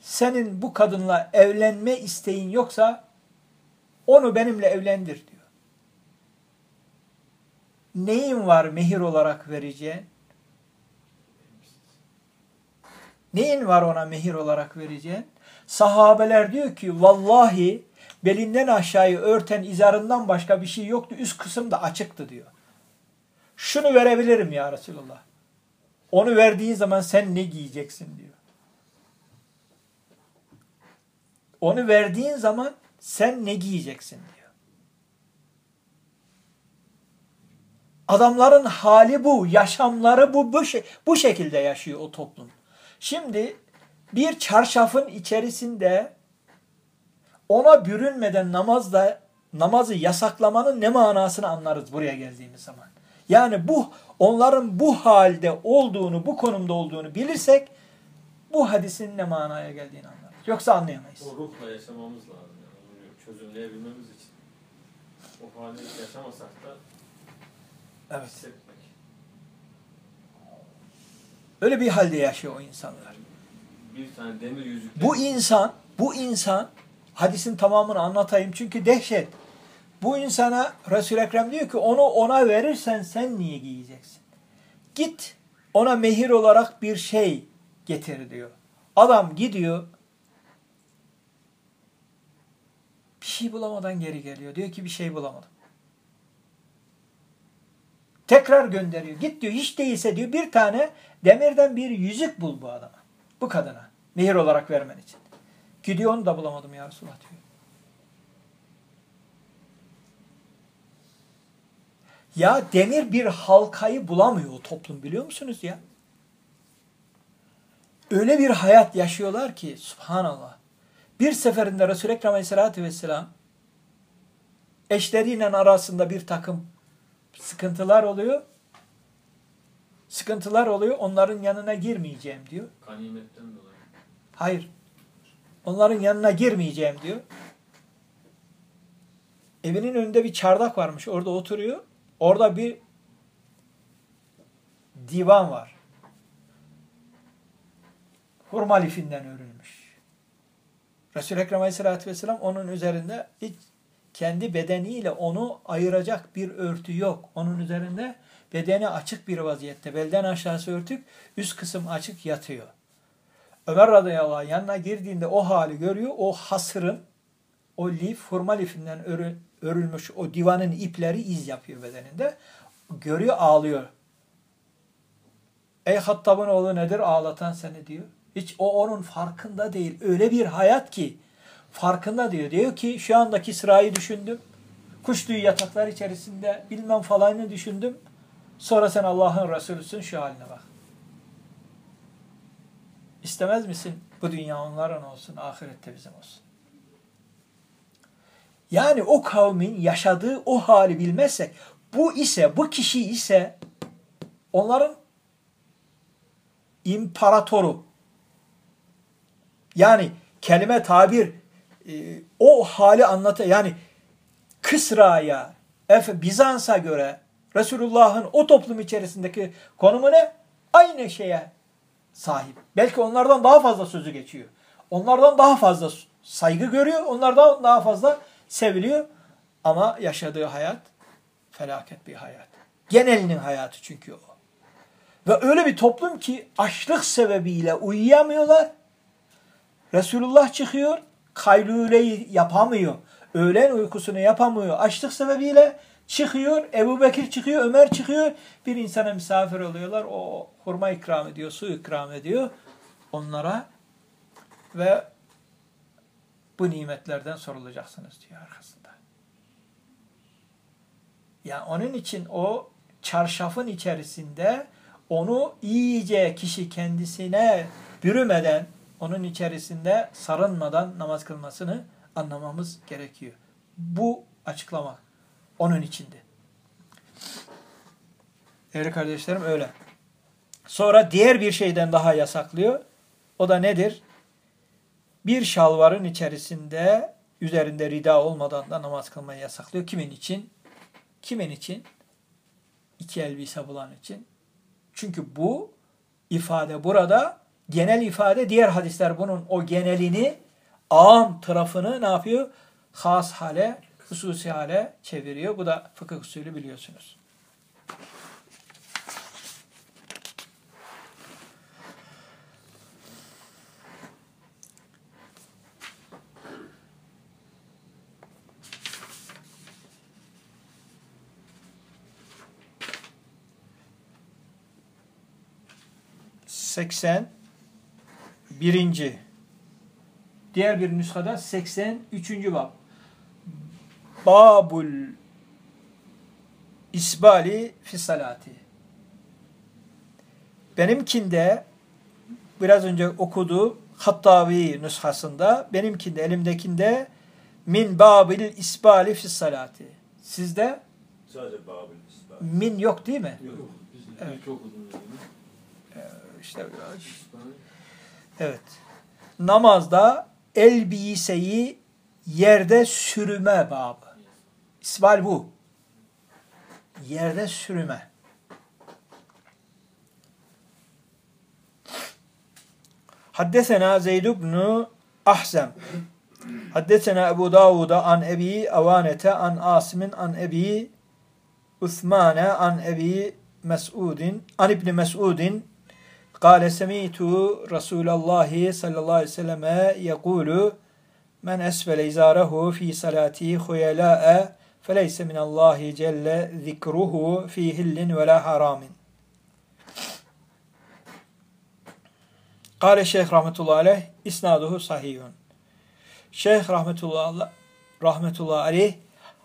senin bu kadınla evlenme isteğin yoksa onu benimle evlendir diyor. Neyin var mehir olarak vereceğin? Neyin var ona mehir olarak vereceğin? Sahabeler diyor ki vallahi belinden aşağıyı örten izarından başka bir şey yoktu. Üst kısım da açıktı diyor. Şunu verebilirim ya Resulallah. Onu verdiğin zaman sen ne giyeceksin diyor. Onu verdiğin zaman sen ne giyeceksin diyor. Adamların hali bu, yaşamları bu, bu, bu şekilde yaşıyor o toplum. Şimdi bir çarşafın içerisinde ona bürünmeden namazda namazı yasaklamanın ne manasını anlarız buraya geldiğimiz zaman. Yani bu onların bu halde olduğunu, bu konumda olduğunu bilirsek bu hadisin ne manaya geldiğini anlarız. Yoksa anlayamayız. O ruhla yaşamamız lazım. Yani. Çözümleyebilmemiz için. O hali yaşamasak da Evet. Öyle bir halde yaşıyor o insanlar. Bir tane demir yüzük. Bu insan, bu insan hadisin tamamını anlatayım çünkü dehşet. Bu insana Resul-i Ekrem diyor ki onu ona verirsen sen niye giyeceksin? Git ona mehir olarak bir şey getir diyor. Adam gidiyor bir şey bulamadan geri geliyor. Diyor ki bir şey bulamadım. Tekrar gönderiyor. Git diyor hiç değilse diyor bir tane demirden bir yüzük bul bu adama. Bu kadına. Mehir olarak vermen için. Gidiyor onu da bulamadım ya Resulullah diyor. Ya demir bir halkayı bulamıyor o toplum biliyor musunuz ya? Öyle bir hayat yaşıyorlar ki subhanallah. Bir seferinde Resul-i Ekrem Aleyhisselatü Vesselam eşleriyle arasında bir takım sıkıntılar oluyor. Sıkıntılar oluyor. Onların yanına girmeyeceğim diyor. Ganimetten dolayı. Hayır. Onların yanına girmeyeceğim diyor. Evinin önünde bir çardak varmış. Orada oturuyor. Orada bir divan var. Hurma lifinden örülmüş. Resul-i Ekrem Aleyhisselatü Vesselam onun üzerinde hiç kendi bedeniyle onu ayıracak bir örtü yok. Onun üzerinde bedeni açık bir vaziyette. Belden aşağısı örtük, üst kısım açık yatıyor. Ömer radıyallahu anh yanına girdiğinde o hali görüyor. O hasırın, o lif, hurma lifinden örü, örülmüş o divanın ipleri iz yapıyor bedeninde. Görüyor, ağlıyor. Ey Hattab'ın oğlu nedir ağlatan seni diyor. Hiç o onun farkında değil. Öyle bir hayat ki farkında diyor. Diyor ki şu andaki sırayı düşündüm. Kuş yataklar içerisinde bilmem falanı düşündüm. Sonra sen Allah'ın Resulüsün şu haline bak. İstemez misin bu dünya onların olsun, ahirette bizim olsun? Yani o kavmin yaşadığı o hali bilmezsek, bu ise, bu kişi ise onların imparatoru. Yani kelime tabir e, o hali anlatı yani Kısra'ya, Bizans'a göre Resulullah'ın o toplum içerisindeki konumu ne? Aynı şeye sahip. Belki onlardan daha fazla sözü geçiyor. Onlardan daha fazla saygı görüyor. Onlardan daha fazla seviliyor. Ama yaşadığı hayat felaket bir hayat. Genelinin hayatı çünkü o. Ve öyle bir toplum ki açlık sebebiyle uyuyamıyorlar. Resulullah çıkıyor, kaylüleyi yapamıyor. Öğlen uykusunu yapamıyor. Açlık sebebiyle çıkıyor, Ebu Bekir çıkıyor, Ömer çıkıyor. Bir insana misafir oluyorlar. O hurma ikram ediyor, su ikram ediyor onlara. Ve bu nimetlerden sorulacaksınız diyor arkasında. Yani onun için o çarşafın içerisinde onu iyice kişi kendisine bürümeden, onun içerisinde sarınmadan namaz kılmasını anlamamız gerekiyor. Bu açıklama onun içinde. Değerli kardeşlerim öyle. Sonra diğer bir şeyden daha yasaklıyor. O da nedir? Bir şalvarın içerisinde üzerinde rida olmadan da namaz kılmayı yasaklıyor. Kimin için? Kimin için? İki elbise bulan için. Çünkü bu ifade burada genel ifade diğer hadisler bunun o genelini am tarafını ne yapıyor? Has hale, hususi hale çeviriyor. Bu da fıkıh usulü biliyorsunuz. Seksen birinci. Diğer bir nüshada 83. bab. Babul isbali fi salati. Benimkinde biraz önce okuduğu Hattavi nüshasında, benimkinde, elimdekinde min babil isbali fis salati. Sizde Sadece Babil İslam. min yok değil mi? Yok. Biz Evet. okudum yani. İşte İsmail. Evet. Namazda elbiseyi yerde sürüme babı. İsbal bu. Yerde sürüme. Haddesena Zeyd ibn Ahzem. Haddesena Ebu Davud'a an Ebi Avanete an Asim'in an Ebi Üthmane an Ebi Mes'udin an İbni Mes'udin Kale semi'tu Resulallah sallallahu aleyhi ve selleme yekulu men esfele izarehu fi salati huyela'e feleyse minallahi celle zikruhu fi hillin ve la haramin. Kale Şeyh rahmetullahi aleyh isnaduhu sahiyun. Şeyh rahmetullahi, rahmetullahi aleyh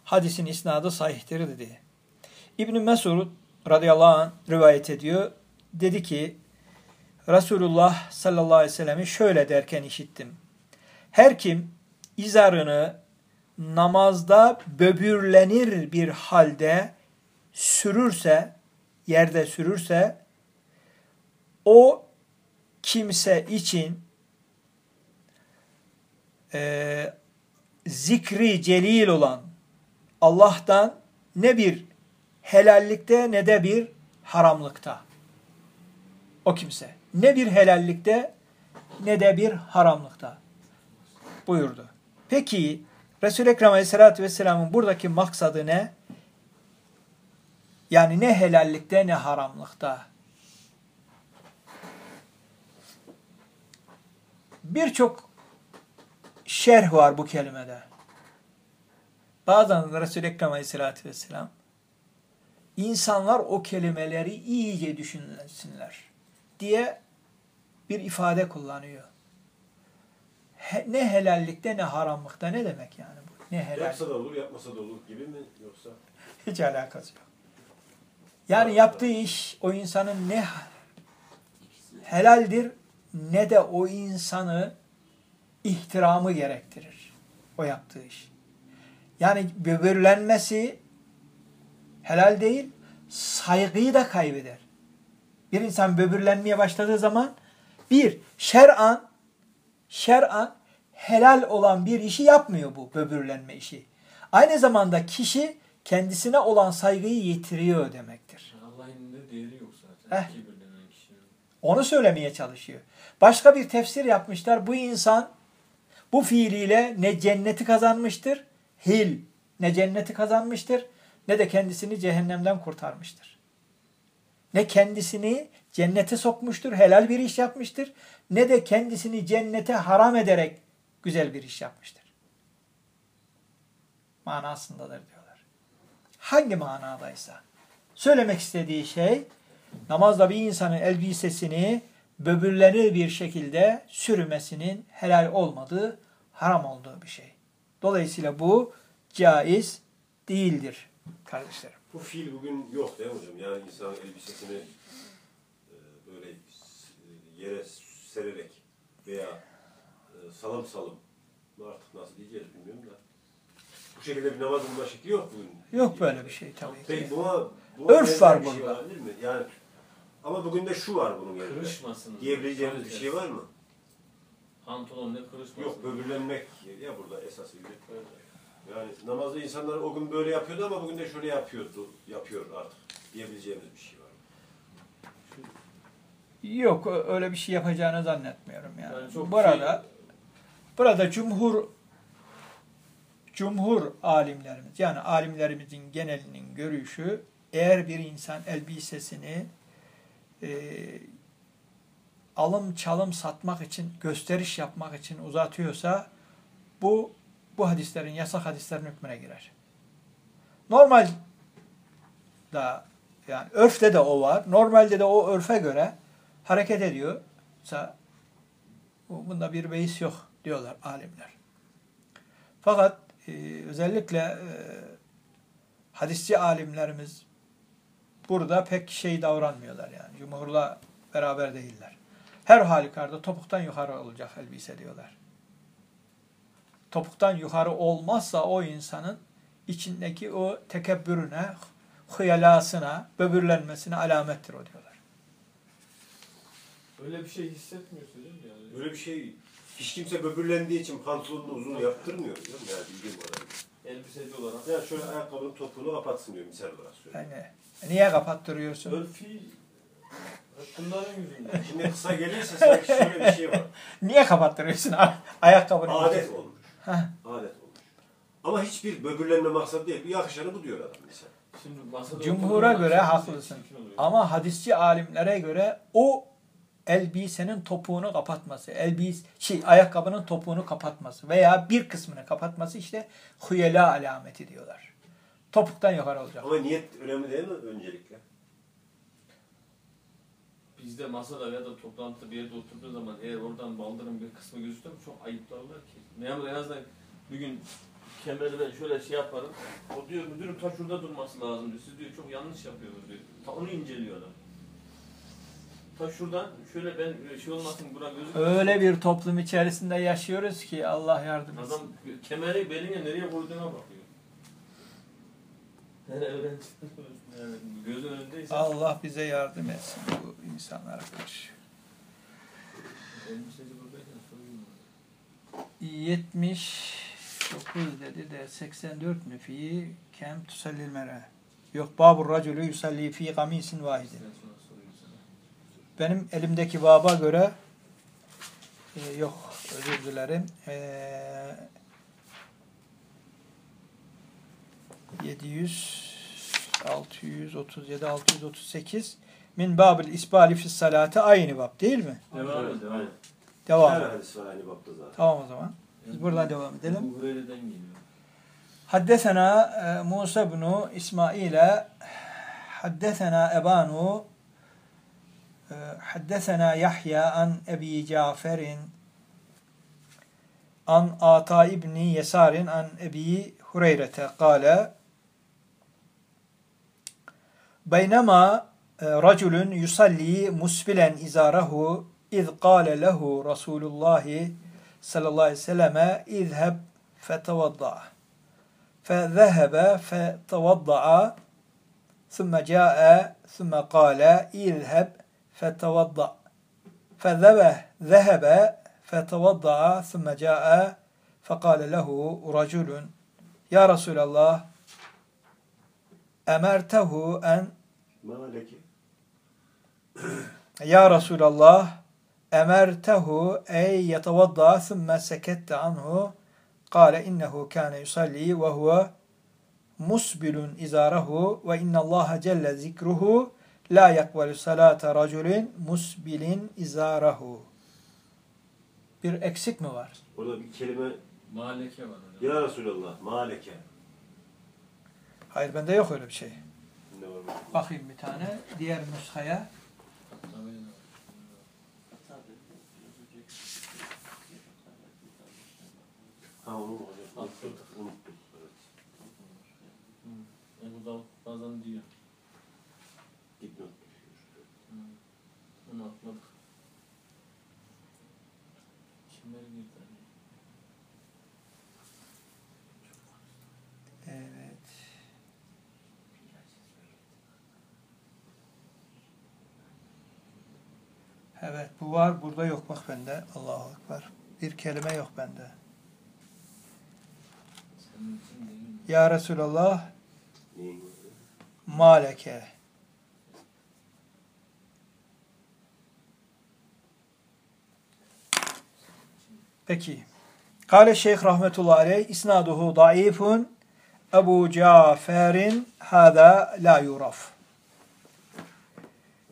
hadisin isnadı sahihtir dedi. İbn Mesud radıyallahu anh rivayet ediyor. Dedi ki Resulullah sallallahu aleyhi ve sellem'i şöyle derken işittim. Her kim izarını namazda böbürlenir bir halde sürürse, yerde sürürse o kimse için e, zikri celil olan Allah'tan ne bir helallikte ne de bir haramlıkta. O kimse. Ne bir helallikte ne de bir haramlıkta buyurdu. Peki Resul-i Ekrem Aleyhisselatü Vesselam'ın buradaki maksadı ne? Yani ne helallikte ne haramlıkta. Birçok şerh var bu kelimede. Bazen Resul-i Ekrem Aleyhisselatü Vesselam insanlar o kelimeleri iyice düşünsünler diye bir ifade kullanıyor. He, ne helallikte ne haramlıkta ne demek yani bu? Ne helal? Yapsa da olur, yapmasa da olur gibi mi yoksa? Hiç alakası yok. Yani yaptığı iş o insanın ne helaldir ne de o insanı ihtiramı gerektirir. O yaptığı iş. Yani böbürlenmesi helal değil, saygıyı da kaybeder. Bir insan böbürlenmeye başladığı zaman bir, şer'an şer'an helal olan bir işi yapmıyor bu böbürlenme işi. Aynı zamanda kişi kendisine olan saygıyı yitiriyor demektir. Allah'ın elinde değeri yok zaten. Eh. Kişinin. Onu söylemeye çalışıyor. Başka bir tefsir yapmışlar. Bu insan bu fiiliyle ne cenneti kazanmıştır, hil ne cenneti kazanmıştır ne de kendisini cehennemden kurtarmıştır. Ne kendisini cennete sokmuştur, helal bir iş yapmıştır ne de kendisini cennete haram ederek güzel bir iş yapmıştır. Manasındadır diyorlar. Hangi manadaysa. Söylemek istediği şey namazda bir insanın elbisesini böbürlenir bir şekilde sürmesinin helal olmadığı, haram olduğu bir şey. Dolayısıyla bu caiz değildir kardeşlerim. Bu fiil bugün yok değil mi hocam? Yani insan elbisesini e, böyle s- yere sererek veya e, salım salım artık nasıl diyeceğiz bilmiyorum da. Bu şekilde bir namaz kılma şekli yok bugün. Yok böyle bir şey tabii Peki ki. buna, buna Örf var bir şey olabilir mi? Yani ama bugün de şu var bunun yerine. Kırışmasın. Diyebileceğimiz bir şey var mı? Pantolon ne kırışmasın. Yok böbürlenmek ya burada esas ilgili. Yani namazda insanlar o gün böyle yapıyordu ama bugün de şöyle yapıyordu, yapıyor artık diyebileceğimiz bir şey var. Yok öyle bir şey yapacağını zannetmiyorum yani. Yani çok burada şey- burada cumhur cumhur alimlerimiz yani alimlerimizin genelinin görüşü eğer bir insan elbisesini e, alım çalım satmak için gösteriş yapmak için uzatıyorsa bu bu hadislerin yasak hadislerin hükmüne girer. Normal da yani örfte de o var. Normalde de o örfe göre hareket ediyorsa bu- bunda bir beis yok diyorlar alimler. Fakat e, özellikle e, hadisçi alimlerimiz burada pek şey davranmıyorlar yani. Cumhurla beraber değiller. Her halükarda topuktan yukarı olacak elbise diyorlar. Topuktan yukarı olmazsa o insanın içindeki o tekebbürüne, hıyalasına, böbürlenmesine alamettir o diyorlar. Öyle bir şey hissetmiyorsun değil mi yani? Böyle bir şey hiç kimse böbürlendiği için pantolonunu uzun yaptırmıyor değil mi? Yani bildiğim kadarıyla. Elbiseci olarak. Ya şöyle ayakkabının topuğunu kapatsın diyor misal olarak söylüyorum. Yani niye kapattırıyorsun? Örfi bunların yüzünden. Şimdi kısa gelirse sanki şöyle bir şey var. Niye kapattırıyorsun ayakkabını? Adet olmuş. Heh. Adet olmuş. Ama hiçbir böbürlenme maksadı değil. Bir yakışanı bu diyor adam misal. Şimdi Cumhura göre zaman haklısın. oluyor. Ama hadisçi alimlere göre o elbisenin topuğunu kapatması, elbis şey ayakkabının topuğunu kapatması veya bir kısmını kapatması işte huyela alameti diyorlar. Topuktan yukarı olacak. Ama niyet önemli değil mi öncelikle? Bizde masada ya da toplantıda bir yerde oturduğu zaman eğer oradan baldırın bir kısmı gözükse çok ayıplarlar ki. Memur en azından bir gün kemeri ben şöyle şey yaparım. O diyor müdürüm ta şurada durması lazım diyor. Siz diyor çok yanlış yapıyorsunuz diyor. Ta onu inceliyor adam. Ta şuradan şöyle ben şey olmasın bura gözükmesin. Öyle bir toplum içerisinde yaşıyoruz ki Allah yardım etsin. Adam kemeri beline nereye vurduğuna bakıyor. Her öğrenci yani gözün önündeyse Allah bize yardım etsin bu insanlara karşı. elbiseci. 79 dedi de 84 mü fi kem tusallil mere. Yok babur racülü yusalli fi gamisin vahidin. Benim elimdeki baba göre e, yok özür dilerim. E, 700 637 638 min babil isbali fi salati aynı bab değil mi? Devam Evet, et, Devam. Her hadis var aynı bapta zaten. Tamam o zaman. Biz buradan devam edelim. Hureyre'den geliyor. Haddesena e, Musa bunu İsmail'e Haddesena Ebanu e, Haddesena Yahya an Ebi Cafer'in an Ata İbni Yesar'in an Ebi Hureyre'te kale Beynema e, racülün yusalli musbilen izarahu İz kâle lehu Resulullah sallallahu aleyhi ve selleme izheb fetevadda'a. Fezehebe fetevadda'a. Sümme câe sümme kâle izheb fetevadda'a. Fezebe zehebe fetevadda'a sümme câe fekâle lehu raculun. Ya Resulallah emertehu en Maleki. Ya Resulallah emertehu ey yetevadda sümme sekette anhu kâle innehu kâne yusalli ve huve musbilun izarahu ve innallaha celle zikruhu la yakbalü salate raculin musbilin izarahu. Bir eksik mi var? Orada bir kelime maleke var. Hocam. Ya Resulallah maleke. Hayır bende yok öyle bir şey. Bakayım bir tane diğer nüshaya. Tabii. Ha onu mu. Unuttum. Unuttum. Evet. Hı. Ebu Davud bazen diyor. Dipnot. Hı. Onu atmadık. Kimler girdi? Evet. Evet bu var burada yok bak bende. Allahu Ekber. Bir kelime yok bende. Senin için değil mi? Ya Resulallah maleke. Peki. Kale Şeyh rahmetullahi aleyh isnaduhu daifun Ebu Cafer'in hada la yuraf.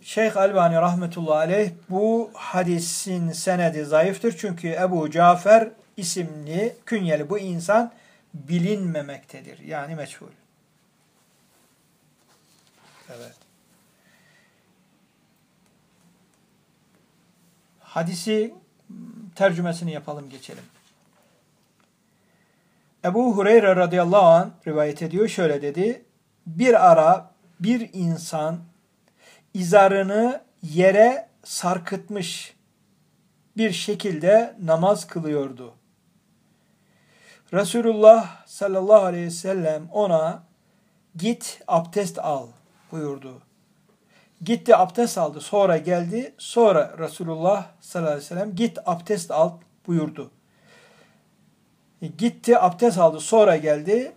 Şeyh Albani rahmetullahi aleyh bu hadisin senedi zayıftır. Çünkü Ebu Cafer isimli künyeli bu insan bilinmemektedir. Yani meçhul. Evet. Hadisi m, tercümesini yapalım geçelim. Ebu Hureyre radıyallahu an rivayet ediyor şöyle dedi. Bir ara bir insan izarını yere sarkıtmış bir şekilde namaz kılıyordu. Resulullah sallallahu aleyhi ve sellem ona git abdest al buyurdu. Gitti abdest aldı. Sonra geldi. Sonra Resulullah sallallahu aleyhi ve sellem git abdest al buyurdu. E, Gitti abdest aldı. Sonra geldi.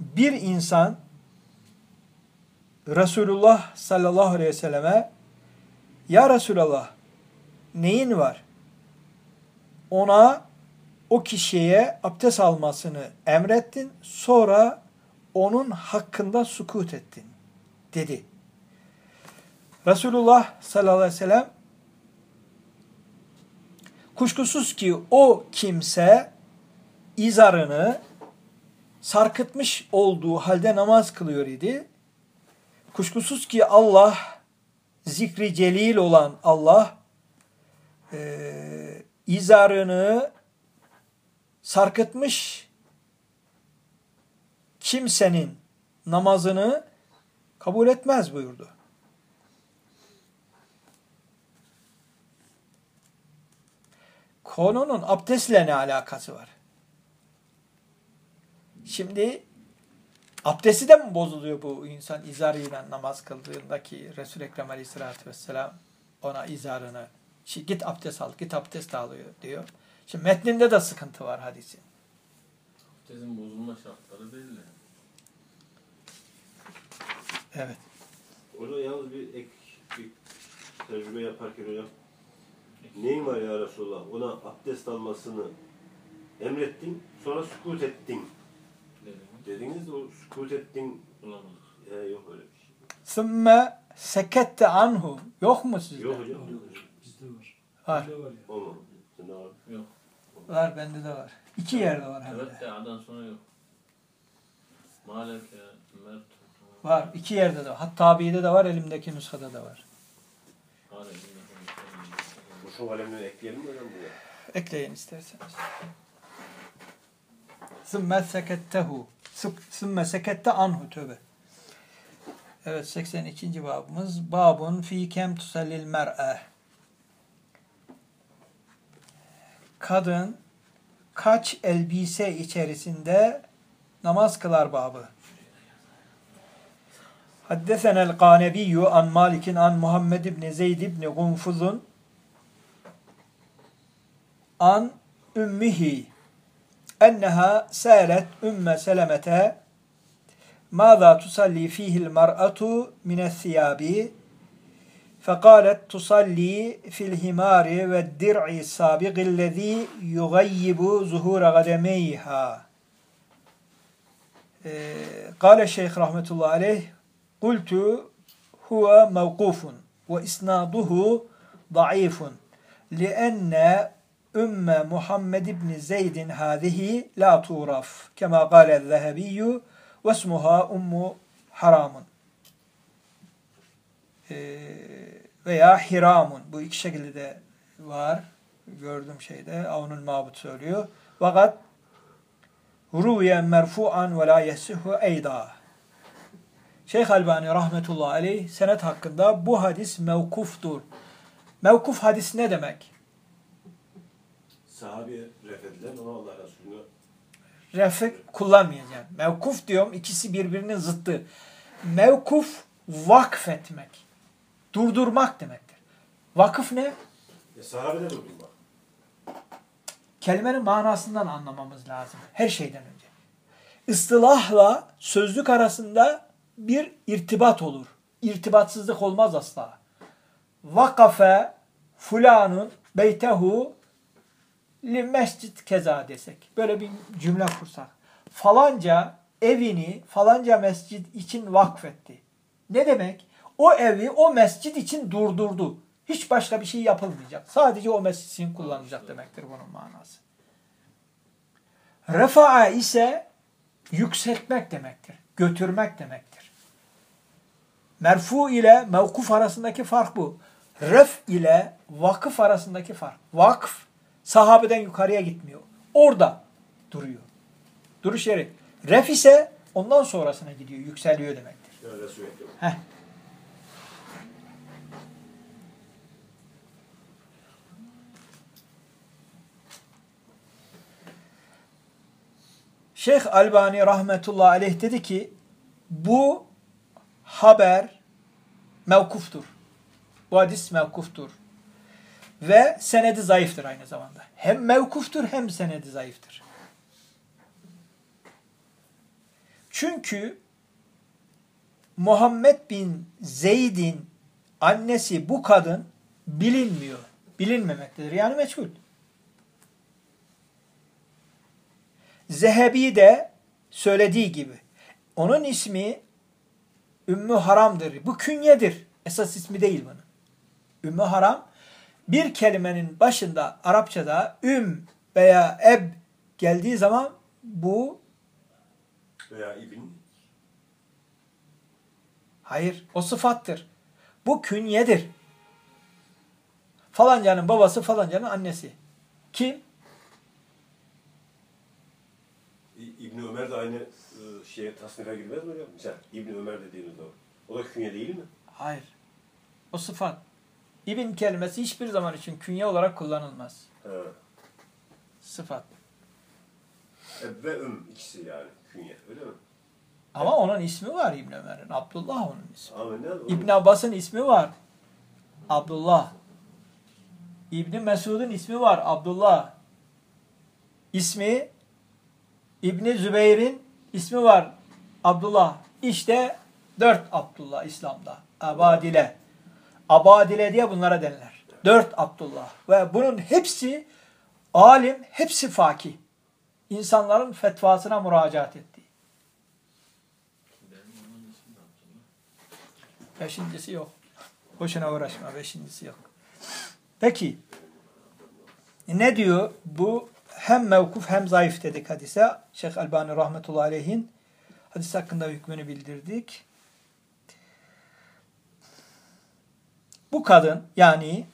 Bir insan Resulullah sallallahu aleyhi ve selleme Ya Resulallah neyin var? Ona o kişiye abdest almasını emrettin. Sonra onun hakkında sukut ettin dedi. Resulullah sallallahu aleyhi ve sellem kuşkusuz ki o kimse izarını sarkıtmış olduğu halde namaz kılıyor idi. Kuşkusuz ki Allah zikri celil olan Allah e, izarını sarkıtmış kimsenin namazını kabul etmez buyurdu. Konunun abdestle ne alakası var? Şimdi abdesti de mi bozuluyor bu insan izarıyla namaz kıldığındaki Resul-i Ekrem Aleyhisselatü Vesselam ona izarını "Şi- git abdest al, git abdest alıyor diyor. Şimdi metninde de sıkıntı var hadisin. Abdestin bozulma şartları belli. Evet. Orada yalnız bir ek bir tecrübe yaparken hocam neyin var ya Resulullah? Ona abdest almasını emrettin, sonra sükut ettin. Dediniz de o sükut ettin. Bulamadık. He, yok öyle bir şey. Sümme sekette anhu. Yok mu sizde? Yok hocam. Var. Var. Ya. Olmadı. Sende var. Yok. Var bende de var. İki yerde var hem Evet de. de A'dan sonra yok. Maalesef ya. Mert. Var. iki yerde de var. Hatta abi'de de var, elimdeki nüshada da var. Konuşuyorum. Bu şu alemleri ekleyelim mi hocam buraya? Ekleyin isterseniz. Sümme sekettehu. Sümme sekette anhu tövbe. Evet 82. babımız. Babun fi kem tusallil mer'e. Kadın kaç elbise içerisinde namaz kılar babı. Haddesena el-Kanebiyyü an Malik'in an Muhammed ibn Zeyd ibn Gunfuzun an ümmihi enneha sâlet ümme selemete mâzâ tusalli fîhil mar'atu mine's-siyâbi Fekalet tusalli fil himari ve dir'i sabiqillezî yugayyibu zuhura gademeyha. Kale Şeyh rahmetullahi aleyh Kultu huve mevkufun ve isnaduhu zayıfun. Lienne ümme Muhammed ibn Zeydin hâzihi la tuğraf. Kema gâle zehebiyyü ve smuha ummu haramun. Eee veya hiramun. Bu iki şekilde de var. Gördüğüm şeyde Avnul Mabut söylüyor. Fakat ruye merfu'an ve la yesihu eyda. Şeyh Albani rahmetullahi aleyh senet hakkında bu hadis mevkuftur. Mevkuf hadis ne demek? Sahabe refedilen ona Allah Resulü'nü Refik kullanmayacağım. Mevkuf diyorum ikisi birbirinin zıttı. Mevkuf vakfetmek. Durdurmak demektir. Vakıf ne? e, sahabe de durdum bak. Kelimenin manasından anlamamız lazım. Her şeyden önce. Istılahla sözlük arasında bir irtibat olur. İrtibatsızlık olmaz asla. Vakafe fulanun beytehu li mescid keza desek. Böyle bir cümle kursak. Falanca evini falanca mescid için vakfetti. Ne demek? O evi o mescid için durdurdu. Hiç başka bir şey yapılmayacak. Sadece o mescid için kullanılacak demektir bunun manası. Refa'a ise yükseltmek demektir. Götürmek demektir. Merfu ile mevkuf arasındaki fark bu. Ref ile vakıf arasındaki fark. Vakf sahabeden yukarıya gitmiyor. Orada duruyor. Duruş yeri. Ref ise ondan sonrasına gidiyor. Yükseliyor demektir. Heh. Şeyh Albani rahmetullahi aleyh dedi ki bu haber mevkuftur. Bu hadis mevkuftur. Ve senedi zayıftır aynı zamanda. Hem mevkuftur hem senedi zayıftır. Çünkü Muhammed bin Zeyd'in annesi bu kadın bilinmiyor. Bilinmemektedir. Yani meçhul. Zehebi de söylediği gibi. Onun ismi Ümmü Haram'dır. Bu künyedir. Esas ismi değil bunun. Ümmü Haram bir kelimenin başında Arapçada üm veya eb geldiği zaman bu Veya ibn. hayır o sıfattır. Bu künyedir. Falancanın babası falancanın annesi. Kim? İbni Ömer de aynı e, şeye tasnife girmez mi hocam? Mesela İbni Ömer dediğiniz zaman. O da künye değil mi? Hayır. O sıfat. İbn kelimesi hiçbir zaman için künye olarak kullanılmaz. Ha. Sıfat. Eb ve Üm ikisi yani künye öyle mi? Ama onun ismi var İbn Ömer'in. Abdullah onun ismi. Ne? İbn Abbas'ın ismi var. Abdullah. İbn Mesud'un ismi var. Abdullah. İsmi İbn Zübeyir'in ismi var. Abdullah. İşte dört Abdullah İslam'da. Abadile. Abadile diye bunlara denilir. Dört Abdullah. Ve bunun hepsi alim, hepsi fakih. İnsanların fetvasına müracaat etti. Beşincisi yok. Boşuna uğraşma. Beşincisi yok. Peki. Ne diyor? Bu hem mevkuf hem zayıf dedik hadise. Şeyh Albani rahmetullahi aleyhin hadis hakkında hükmünü bildirdik. Bu kadın yani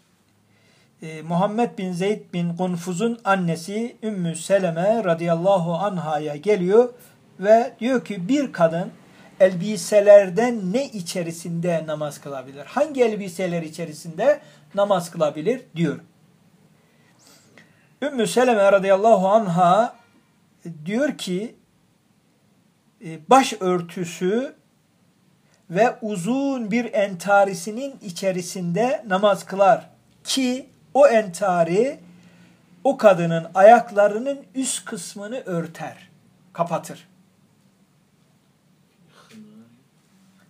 e, Muhammed bin Zeyd bin Gunfuz'un annesi Ümmü Seleme radıyallahu anhaya geliyor ve diyor ki bir kadın elbiselerden ne içerisinde namaz kılabilir? Hangi elbiseler içerisinde namaz kılabilir diyor. Ümmü Seleme radıyallahu anha diyor ki e, baş örtüsü ve uzun bir entarisinin içerisinde namaz kılar ki o entari o kadının ayaklarının üst kısmını örter, kapatır.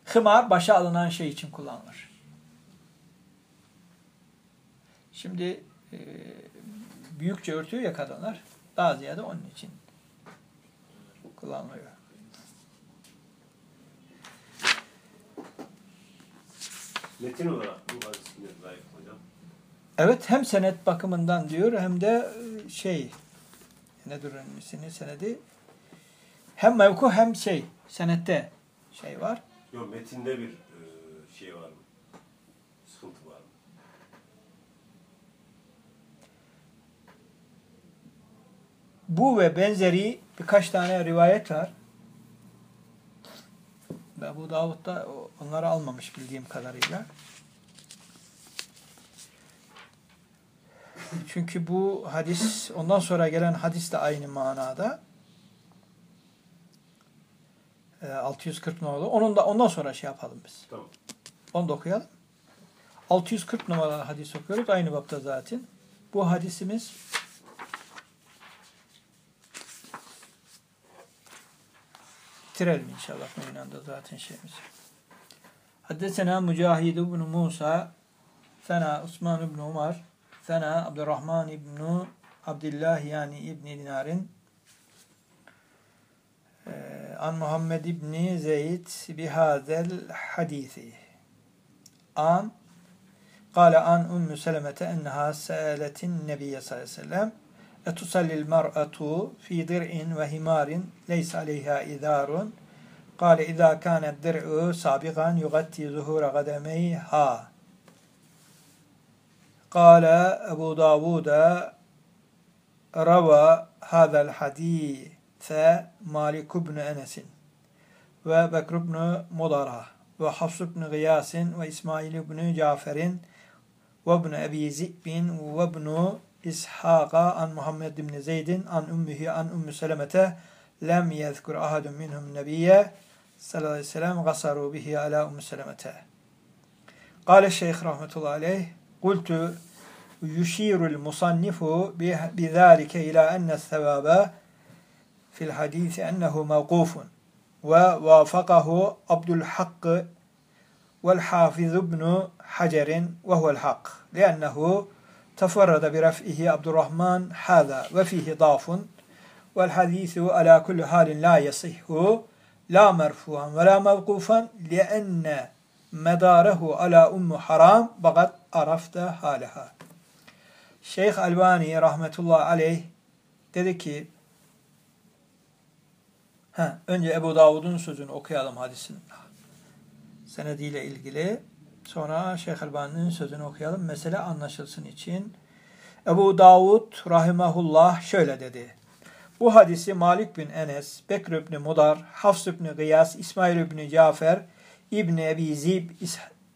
Hımar başa alınan şey için kullanılır. Şimdi e, büyükçe örtüyor ya kadınlar. Daha ziyade onun için kullanılıyor. Metin olarak bu hadis ne zayıf hocam? Evet hem senet bakımından diyor hem de e, şey onun ismi senedi hem mevku hem şey senette şey var. Yok metinde bir e, şey var mı? Sıkıntı var mı? Bu ve benzeri birkaç tane rivayet var. Ve bu Davud'da o- onları almamış bildiğim kadarıyla. Çünkü bu hadis ondan sonra gelen hadis de aynı manada. Ee, 640 numaralı. Onun da ondan sonra şey yapalım biz. Tamam. Onu da okuyalım. 640 numaralı hadis okuyoruz. Aynı bapta zaten. Bu hadisimiz bitirelim inşallah. Bununla da zaten şeyimiz. Haddesena Mücahid ibn Musa Fena Osman ibn Umar Fena Abdurrahman ibn Abdullah yani İbn Dinar'in e, an Muhammed İbni Zeyd bihazel hadisi. An Kale an Ümmü Seleme'te enneha se'eletin Nebiye sallallahu aleyhi ve sellem أتصلي المرأة في درع وهمار ليس عليها إذار؟ قال إذا كان الدرع سابقا يغطي ظهور قدميها. قال أبو داود روى هذا الحديث مالك بن أنس وبكر بن مضرة وحفص بن غياس وإسماعيل بن جعفر وابن أبي ذئب وابن إسحاق عن محمد بن زيد عن أمه عن أم سلمة لم يذكر أحد منهم النبي صلى الله عليه وسلم غصروا به على أم سلمة. قال الشيخ رحمة الله عليه قلت يشير المصنف بذلك إلى أن الثواب في الحديث أنه موقوف ووافقه عبد الحق والحافظ ابن حجر وهو الحق لأنه Teferrada bi ref'ihi Abdurrahman hâzâ ve fihi dâfun vel hadîsu alâ kulli hâlin la yasihhu la merfuhan ve la mevkufan lienne medarehu ala ummu haram bagat arafta halaha. Şeyh Albani rahmetullahi aleyh dedi ki ha, önce Ebu Davud'un sözünü okuyalım hadisin senediyle ilgili. Sonra Şeyh Albani'nin sözünü okuyalım. Mesele anlaşılsın için. Ebu Davud rahimahullah şöyle dedi. Bu hadisi Malik bin Enes, Bekr ibn Mudar, Hafs ibn Gıyas, İsmail ibn Cafer, İbn Ebi Zib,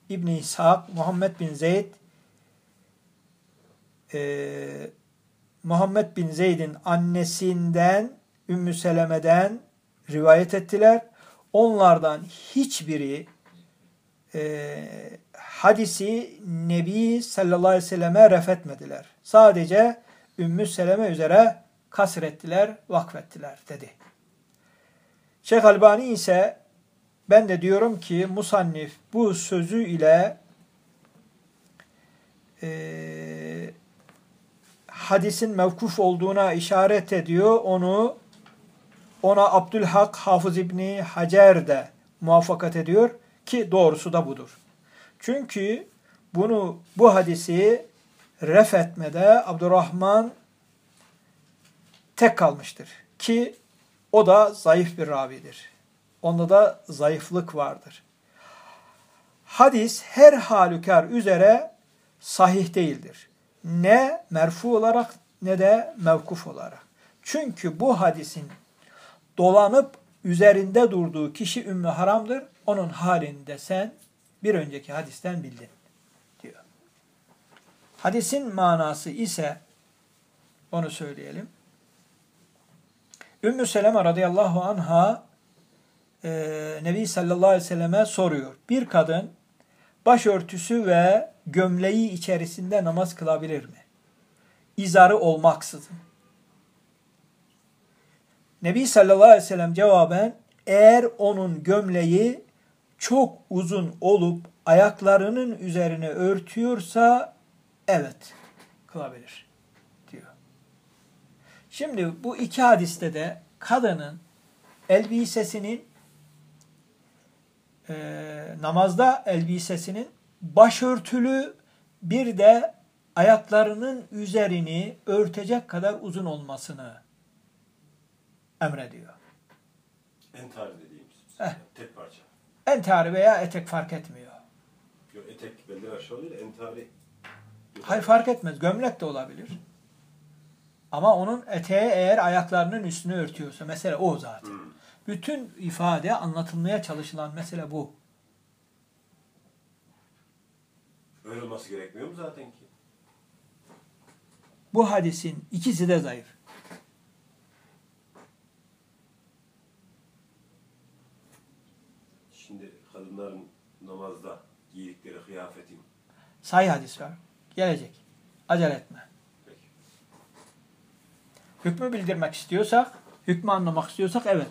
İbn İshak, Muhammed bin Zeyd, e, Muhammed bin Zeyd'in annesinden, Ümmü Seleme'den rivayet ettiler. Onlardan hiçbiri e, hadisi Nebi sallallahu aleyhi ve selleme refetmediler. Sadece Ümmü Seleme üzere kasrettiler, vakfettiler dedi. Şeyh Albani ise ben de diyorum ki Musannif bu sözü ile e, hadisin mevkuf olduğuna işaret ediyor. Onu ona Abdülhak Hafız İbni Hacer de muvaffakat ediyor ki doğrusu da budur. Çünkü bunu bu hadisi ref etmede Abdurrahman tek kalmıştır. Ki o da zayıf bir ravidir. Onda da zayıflık vardır. Hadis her halükar üzere sahih değildir. Ne merfu olarak ne de mevkuf olarak. Çünkü bu hadisin dolanıp üzerinde durduğu kişi ümmü haramdır. Onun halinde sen bir önceki hadisten bildin diyor. Hadisin manası ise onu söyleyelim. Ümmü Seleme radıyallahu anha e, Nebi sallallahu aleyhi ve selleme soruyor. Bir kadın başörtüsü ve gömleği içerisinde namaz kılabilir mi? İzarı olmaksızın. Nebi sallallahu aleyhi ve sellem cevaben eğer onun gömleği çok uzun olup ayaklarının üzerine örtüyorsa evet kılabilir diyor. Şimdi bu iki hadiste de kadının elbisesinin e, namazda elbisesinin başörtülü bir de ayaklarının üzerini örtecek kadar uzun olmasını emrediyor. Entari dediğimiz. Heh. Tek parça. Entari veya etek fark etmiyor. Yok etek belli aşağı değil, entari. Hayır fark etmez. Gömlek de olabilir. Ama onun eteği eğer ayaklarının üstünü örtüyorsa mesele o zaten. Hmm. Bütün ifade anlatılmaya çalışılan mesele bu. Öyle olması gerekmiyor mu zaten ki? Bu hadisin ikisi de zayıf. Kadınların namazda giydikleri kıyafetin Sahih hadis var. Gelecek. Acele etme. peki. Hükmü bildirmek istiyorsak, hükmü anlamak istiyorsak evet.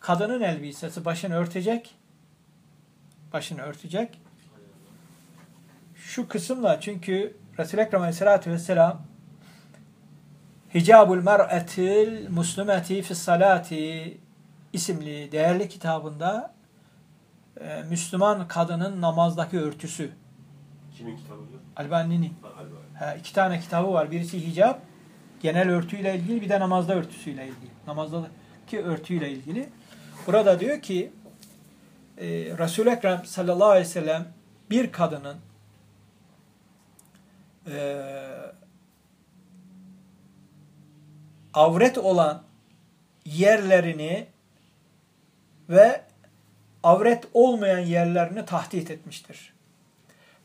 Kadının elbisesi başını örtecek. Başını örtecek. Şu kısımla çünkü Resul-i Ekrem Aleyhisselatü Vesselam Hicabul mer'etil muslimeti fis salati isimli değerli kitabında e, Müslüman kadının namazdaki örtüsü. Kimin kitabı bu? Albani'nin. Ha, iki tane kitabı var. Birisi hicap, genel örtüyle ilgili, bir de namazda örtüsüyle ilgili. Namazdaki örtüyle ilgili. Burada diyor ki, e, Resul-i Ekrem sallallahu aleyhi ve sellem bir kadının e, avret olan yerlerini ve avret olmayan yerlerini tahdit etmiştir.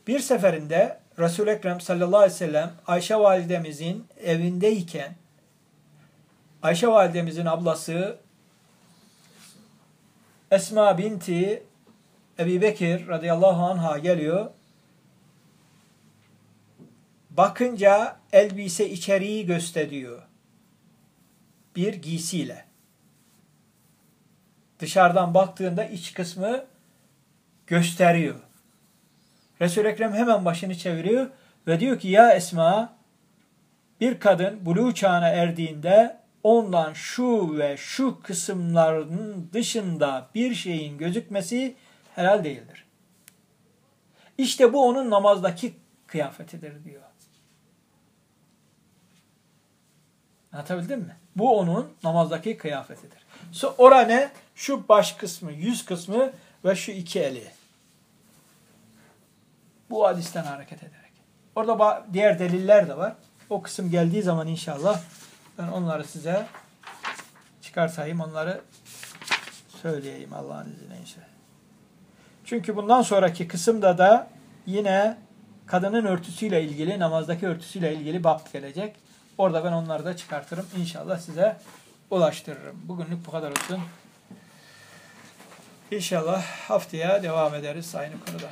Bir seferinde Resul-i Ekrem sallallahu aleyhi ve sellem Ayşe validemizin evindeyken Ayşe validemizin ablası Esma binti Ebi Bekir radıyallahu anh'a geliyor. Bakınca elbise içeriği gösteriyor. Bir giysiyle. Dışarıdan baktığında iç kısmı gösteriyor. Resul-i Ekrem hemen başını çeviriyor ve diyor ki ya Esma bir kadın buluğ çağına erdiğinde ondan şu ve şu kısımlarının dışında bir şeyin gözükmesi helal değildir. İşte bu onun namazdaki kıyafetidir diyor. Anlatabildim mi? Bu onun namazdaki kıyafetidir. So, ora ne? Şu baş kısmı, yüz kısmı ve şu iki eli. Bu hadisten hareket ederek. Orada diğer deliller de var. O kısım geldiği zaman inşallah ben onları size çıkartayım, onları söyleyeyim Allah'ın izniyle inşallah. Çünkü bundan sonraki kısımda da yine kadının örtüsüyle ilgili, namazdaki örtüsüyle ilgili bab gelecek. Orada ben onları da çıkartırım. İnşallah size ulaştırırım. Bugünlük bu kadar olsun. İnşallah haftaya devam ederiz aynı konudan.